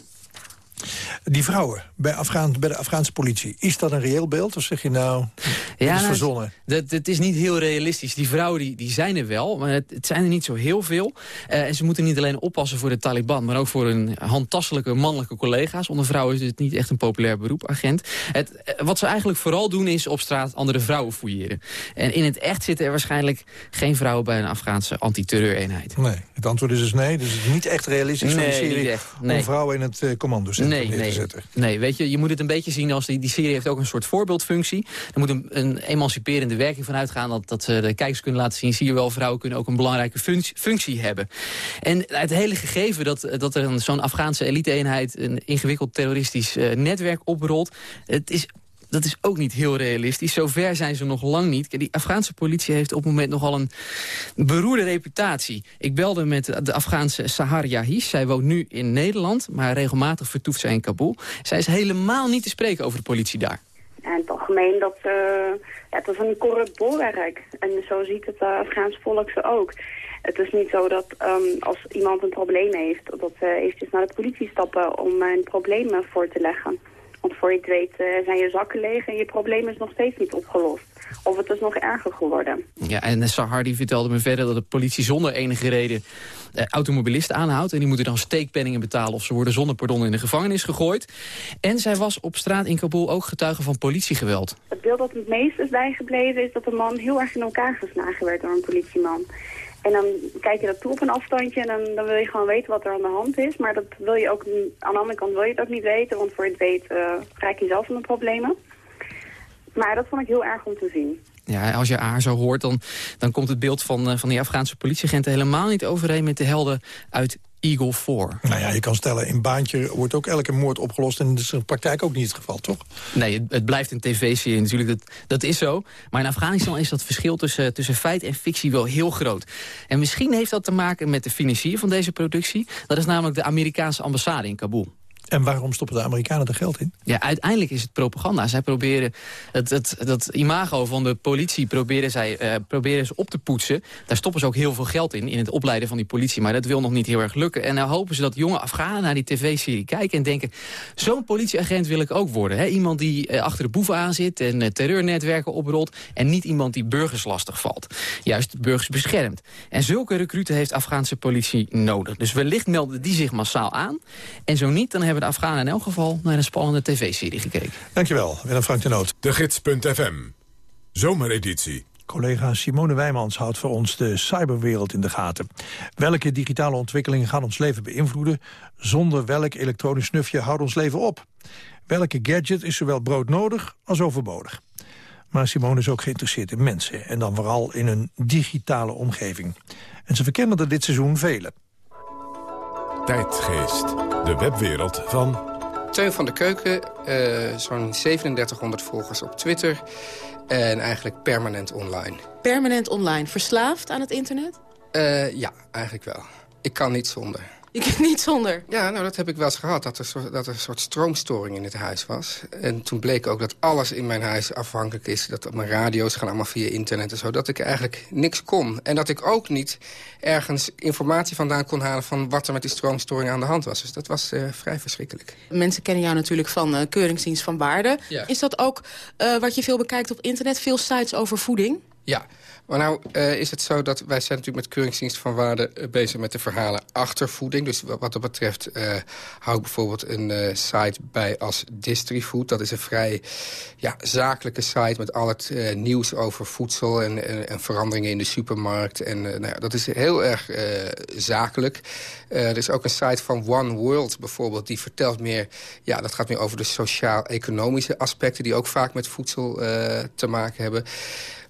Die vrouwen bij, Afghaan, bij de Afghaanse politie, is dat een reëel beeld? Of zeg je nou, dit is nou, verzonnen? Dat, dat is niet heel realistisch. Die vrouwen die, die zijn er wel, maar het, het zijn er niet zo heel veel. Eh, en ze moeten niet alleen oppassen voor de Taliban... maar ook voor hun handtastelijke mannelijke collega's. Onder vrouwen is het niet echt een populair beroep, agent. Het, eh, wat ze eigenlijk vooral doen is op straat andere vrouwen fouilleren. En in het echt zitten er waarschijnlijk geen vrouwen... bij een Afghaanse antiterreureenheid. Nee, het antwoord is dus nee. Dus het is niet echt realistisch van Nee, die serie... niet echt. Nee. om vrouwen in het uh, commandocentrum Nee, neer te nee, zetten. nee, weet je, je moet het een beetje zien als... Die, die serie heeft ook een soort voorbeeldfunctie. Er moet een, een emanciperende werking van uitgaan... Dat, dat ze de kijkers kunnen laten zien... zie je wel, vrouwen kunnen ook een belangrijke functie, functie hebben. En het hele gegeven dat, dat er zo'n Afghaanse elite-eenheid... een ingewikkeld terroristisch eh, netwerk oprolt... het is dat is ook niet heel realistisch. Zover zijn ze nog lang niet. Die Afghaanse politie heeft op het moment nogal een beroerde reputatie. Ik belde met de Afghaanse Sahar Yahish. Zij woont nu in Nederland, maar regelmatig vertoeft zij in Kabul. Zij is helemaal niet te spreken over de politie daar. En het algemeen, dat, eh, het is een corrupt bolwerk. En zo ziet het uh, Afghaans volk ze ook. Het is niet zo dat ehm, als iemand een probleem heeft... dat ze eventjes naar de politie stappen om een probleem eh, voor te leggen. Want voor je het weet eh, zijn je zakken leeg en je probleem is nog steeds niet opgelost. Of het is nog erger geworden. Ja, en Sahar die vertelde me verder dat de politie zonder enige reden eh, automobilisten aanhoudt. En die moeten dan steekpenningen betalen of ze worden zonder pardon in de gevangenis gegooid. En zij was op straat in Kabul ook getuige van politiegeweld. Het beeld dat het meest is bijgebleven is dat een man heel erg in elkaar geslagen werd door een politieman. En dan kijk je dat toe op een afstandje en dan, dan wil je gewoon weten wat er aan de hand is. Maar dat wil je ook, aan de andere kant wil je het ook niet weten, want voor je het weet eh, raak je zelf in de problemen. Maar dat vond ik heel erg om te zien. Ja, als je haar zo hoort, dan, dan komt het beeld van, eh, van die Afghaanse politieagenten helemaal niet overeen met de helden uit Eagle 4. Nou ja, je kan stellen, in Baantje wordt ook elke moord opgelost... en dat is in de praktijk ook niet het geval, toch? Nee, het, het blijft een tv-serie natuurlijk, dat, dat is zo. Maar in Afghanistan is dat verschil tussen, tussen feit en fictie wel heel groot. En misschien heeft dat te maken met de financier van deze productie. Dat is namelijk de Amerikaanse ambassade in Kabul. En waarom stoppen de Amerikanen er geld in? Ja, uiteindelijk is het propaganda. Zij proberen het, het, dat imago van de politie proberen, zij, eh, proberen ze op te poetsen. Daar stoppen ze ook heel veel geld in, in het opleiden van die politie. Maar dat wil nog niet heel erg lukken. En nou hopen ze dat jonge Afghanen naar die tv-serie kijken en denken... zo'n politieagent wil ik ook worden. Hè? Iemand die eh, achter de boeven aan zit en eh, terreurnetwerken oprolt... en niet iemand die burgers lastig valt. Juist burgers beschermt. En zulke recruten heeft Afghaanse politie nodig. Dus wellicht melden die zich massaal aan. En zo niet, dan hebben de Afghanen in elk geval... naar een spannende tv-serie gekeken. Dankjewel, Willem Frank de Noot. De Gids.fm. Zomereditie. Collega Simone Wijmans houdt voor ons de cyberwereld in de gaten. Welke digitale ontwikkelingen gaan ons leven beïnvloeden? Zonder welk elektronisch snufje houdt ons leven op? Welke gadget is zowel broodnodig als overbodig? Maar Simone is ook geïnteresseerd in mensen. En dan vooral in een digitale omgeving. En ze verkennen er dit seizoen vele. Tijdgeest. De webwereld van... Teun van de Keuken, eh, zo'n 3700 volgers op Twitter. En eigenlijk permanent online. Permanent online. Verslaafd aan het internet? Eh, ja, eigenlijk wel. Ik kan niet zonder. Ik kan niet zonder. Ja, nou dat heb ik wel eens gehad, dat er, soort- dat er een soort stroomstoring in het huis was. En toen bleek ook dat alles in mijn huis afhankelijk is. Dat mijn radio's gaan allemaal via internet en zo. Dat ik eigenlijk niks kon. En dat ik ook niet ergens informatie vandaan kon halen... van wat er met die stroomstoring aan de hand was. Dus dat was eh, vrij verschrikkelijk. Mensen kennen jou natuurlijk van eh, Keuringsdienst van Waarde. Ja. Is dat ook eh, wat je veel bekijkt op internet? Veel sites over voeding? Ja, maar nou eh, is het zo dat wij zijn natuurlijk met Keuringsdienst van Waarde eh, bezig met de verhalen achter voeding. Dus wa- wat dat betreft eh hou ik bijvoorbeeld een site bij als Distrifood. Dat is een vrij ja, zakelijke site met al het nieuws over voedsel en, en, en veranderingen in de supermarkt. En nou ja, dat is heel erg zakelijk. Er is ook een site van One World bijvoorbeeld. Die vertelt meer, ja, dat gaat meer over de sociaal-economische aspecten... die ook vaak met voedsel te maken hebben.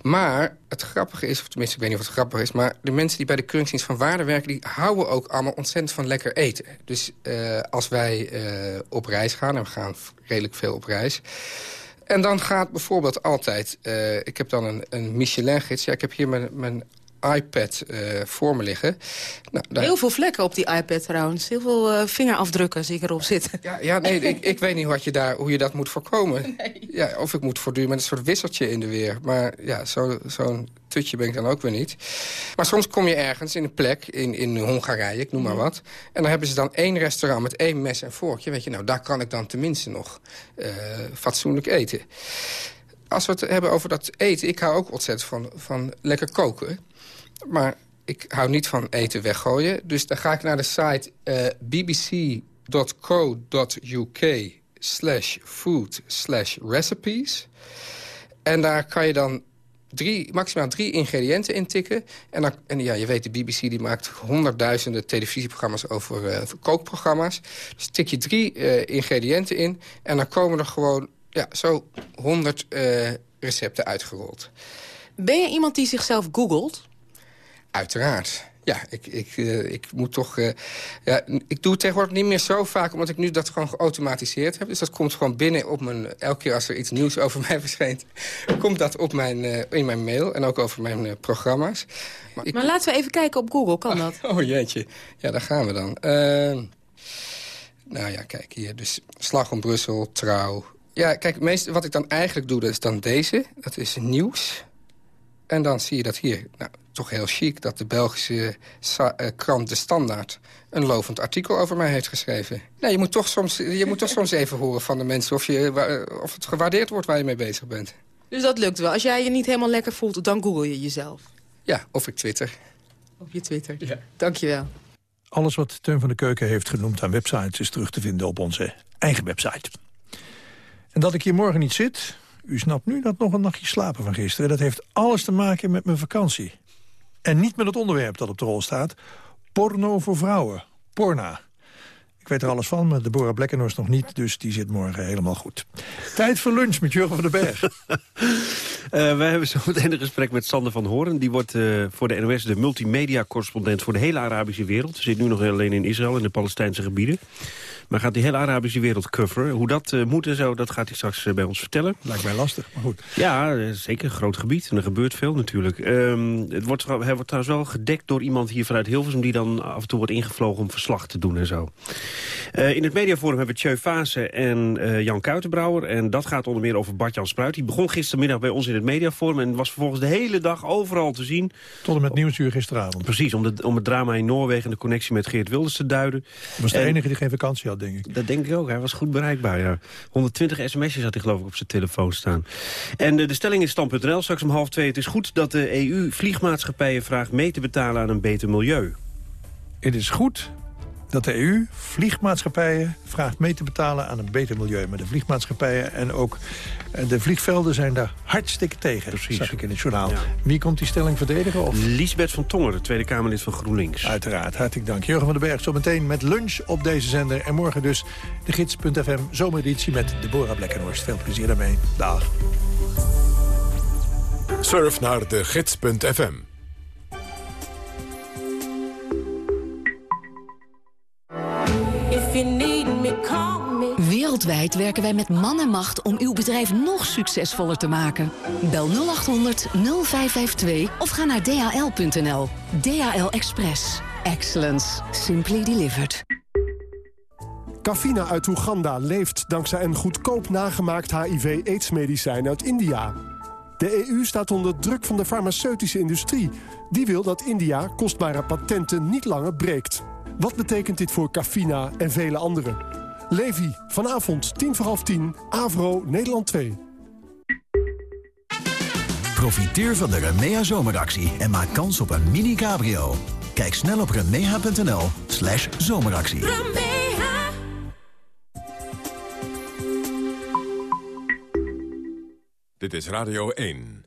Maar het grappige is, of tenminste ik weet niet of het grappig is... maar de mensen die bij de Keuringsdienst van Waarde werken... die houden ook allemaal ontzettend van lekker eten. Dus uh, als wij uh, op reis gaan, en we gaan redelijk veel op reis... En dan gaat bijvoorbeeld altijd... Uh, ik heb dan een, een Michelin-gids. Ja, ik heb hier mijn, mijn iPad uh, voor me liggen. Nou, daar... Heel veel vlekken op die iPad trouwens. Heel veel uh, vingerafdrukken zie ik erop zitten. Ja, ja nee, ik, ik weet niet wat je daar, hoe je dat moet voorkomen. Nee. Ja, of ik moet voortdurend met een soort wisseltje in de weer. Maar ja, zo'n zo tutje ben ik dan ook weer niet. Maar soms kom je ergens in een plek, in, in Hongarije, ik noem maar wat. En dan hebben ze dan één restaurant met één mes en vorkje. Weet je, nou, daar kan ik dan tenminste nog uh, fatsoenlijk eten. Als we het hebben over dat eten, ik hou ook ontzettend van, van lekker koken. Maar ik hou niet van eten weggooien. Dus dan ga ik naar de site uh, bbc.co.uk slash food slash recipes. En daar kan je dan drie, maximaal drie ingrediënten intikken. En, en ja, je weet, de BBC die maakt honderdduizenden televisieprogramma's over uh, kookprogramma's. Dus tik je drie uh, ingrediënten in en dan komen er gewoon ja, zo honderd recepten uitgerold. Ben je iemand die zichzelf googelt? Uiteraard. Ja, ik, ik, uh, ik moet toch... Uh, ja, ik doe het tegenwoordig niet meer zo vaak... omdat ik nu dat gewoon geautomatiseerd heb. Dus dat komt gewoon binnen op mijn... Elke keer als er iets nieuws over mij verschijnt... komt dat op mijn, uh, in mijn mail en ook over mijn programma's. Maar, ik... maar, laten we even kijken op Google, kan dat? Oh, jeetje. Ja, daar gaan we dan. Ehm, nou ja, kijk hier. Dus Slag om Brussel, Trouw. Ja, kijk, meest, wat ik dan eigenlijk doe, dat is dan deze. Dat is nieuws. En dan zie je dat hier... Nou, toch heel chic dat de Belgische uh, krant De Standaard... een lovend artikel over mij heeft geschreven. Nee, je moet toch soms, je moet toch soms even horen van de mensen... Of, je, of het gewaardeerd wordt waar je mee bezig bent. Dus dat lukt wel. Als jij je niet helemaal lekker voelt, dan google je jezelf? Ja, of ik twitter. Op je Twitter. Ja. Dankjewel. Alles wat Teun van de Keuken heeft genoemd aan websites... is terug te vinden op onze eigen website. En dat ik hier morgen niet zit... U snapt nu dat nog een nachtje slapen van gisteren. Dat heeft alles te maken met mijn vakantie. En niet met het onderwerp dat op de rol staat. Porno voor vrouwen. Porna. Ik weet er alles van, maar Deborah Blekkenhorst nog niet. Dus die zit morgen helemaal goed. Tijd voor lunch met Jurgen van den Berg. uh, wij hebben zo meteen een gesprek met Sander van Horen. Die wordt uh, voor de NOS de multimedia-correspondent voor de hele Arabische wereld. Zit nu nog alleen in Israël, in de Palestijnse gebieden. Maar gaat die hele Arabische wereld coveren. Hoe dat uh, moet en zo, dat gaat hij straks uh, bij ons vertellen. Lijkt mij lastig, maar goed. Ja, uh, zeker. Een groot gebied. En er gebeurt veel natuurlijk. Um, het wordt, hij wordt trouwens wel gedekt door iemand hier vanuit Hilversum... die dan af en toe wordt ingevlogen om verslag te doen en zo. in het mediaforum hebben we Tjeu Vase en Jan Kuitenbrouwer. En dat gaat onder meer over Bart-Jan Spruit. Die begon gistermiddag bij ons in het mediaforum... en was vervolgens de hele dag overal te zien. Tot en met Nieuwsuur gisteravond. Precies, om, de, om het drama in Noorwegen... en de connectie met Geert Wilders te duiden. Was de en, enige die geen vakantie had, denk ik. Dat denk ik ook. Hij was goed bereikbaar, ja. 120 sms'jes had hij geloof ik op zijn telefoon staan. En de, de stelling in stand.nl, straks om half twee. Het is goed dat de EU vliegmaatschappijen vraagt mee te betalen aan een beter milieu. Het is goed dat de EU vliegmaatschappijen vraagt mee te betalen aan een beter milieu. Maar de vliegmaatschappijen en ook de vliegvelden zijn daar hartstikke tegen. Precies. Zag ik in het journaal. Ja. Wie komt die stelling verdedigen? Of? Liesbeth van Tongeren, Tweede Kamerlid van GroenLinks. Uiteraard, hartelijk dank. Jurgen van den Berg zometeen met lunch op deze zender. En morgen dus de gids.fm zomereditie met Deborah Blekkenhorst. Veel plezier daarmee. Dag. Surf naar de gids.fm. Wereldwijd werken wij met man en macht om uw bedrijf nog succesvoller te maken. Bel 0800 0552 of ga naar dhl.nl. DHL Express. Excellence. Simply delivered. Cafina uit Oeganda leeft dankzij een goedkoop nagemaakt HIV-AIDS-medicijn uit India. De EU staat onder druk van de farmaceutische industrie. Die wil dat India kostbare patenten niet langer breekt. Wat betekent dit voor Cafina en vele anderen? Levi, vanavond tien voor half tien, Avro, Nederland 2. Profiteer van de Remea zomeractie en maak kans op een mini-cabrio. Kijk snel op remea.nl slash zomeractie. Dit is Radio 1.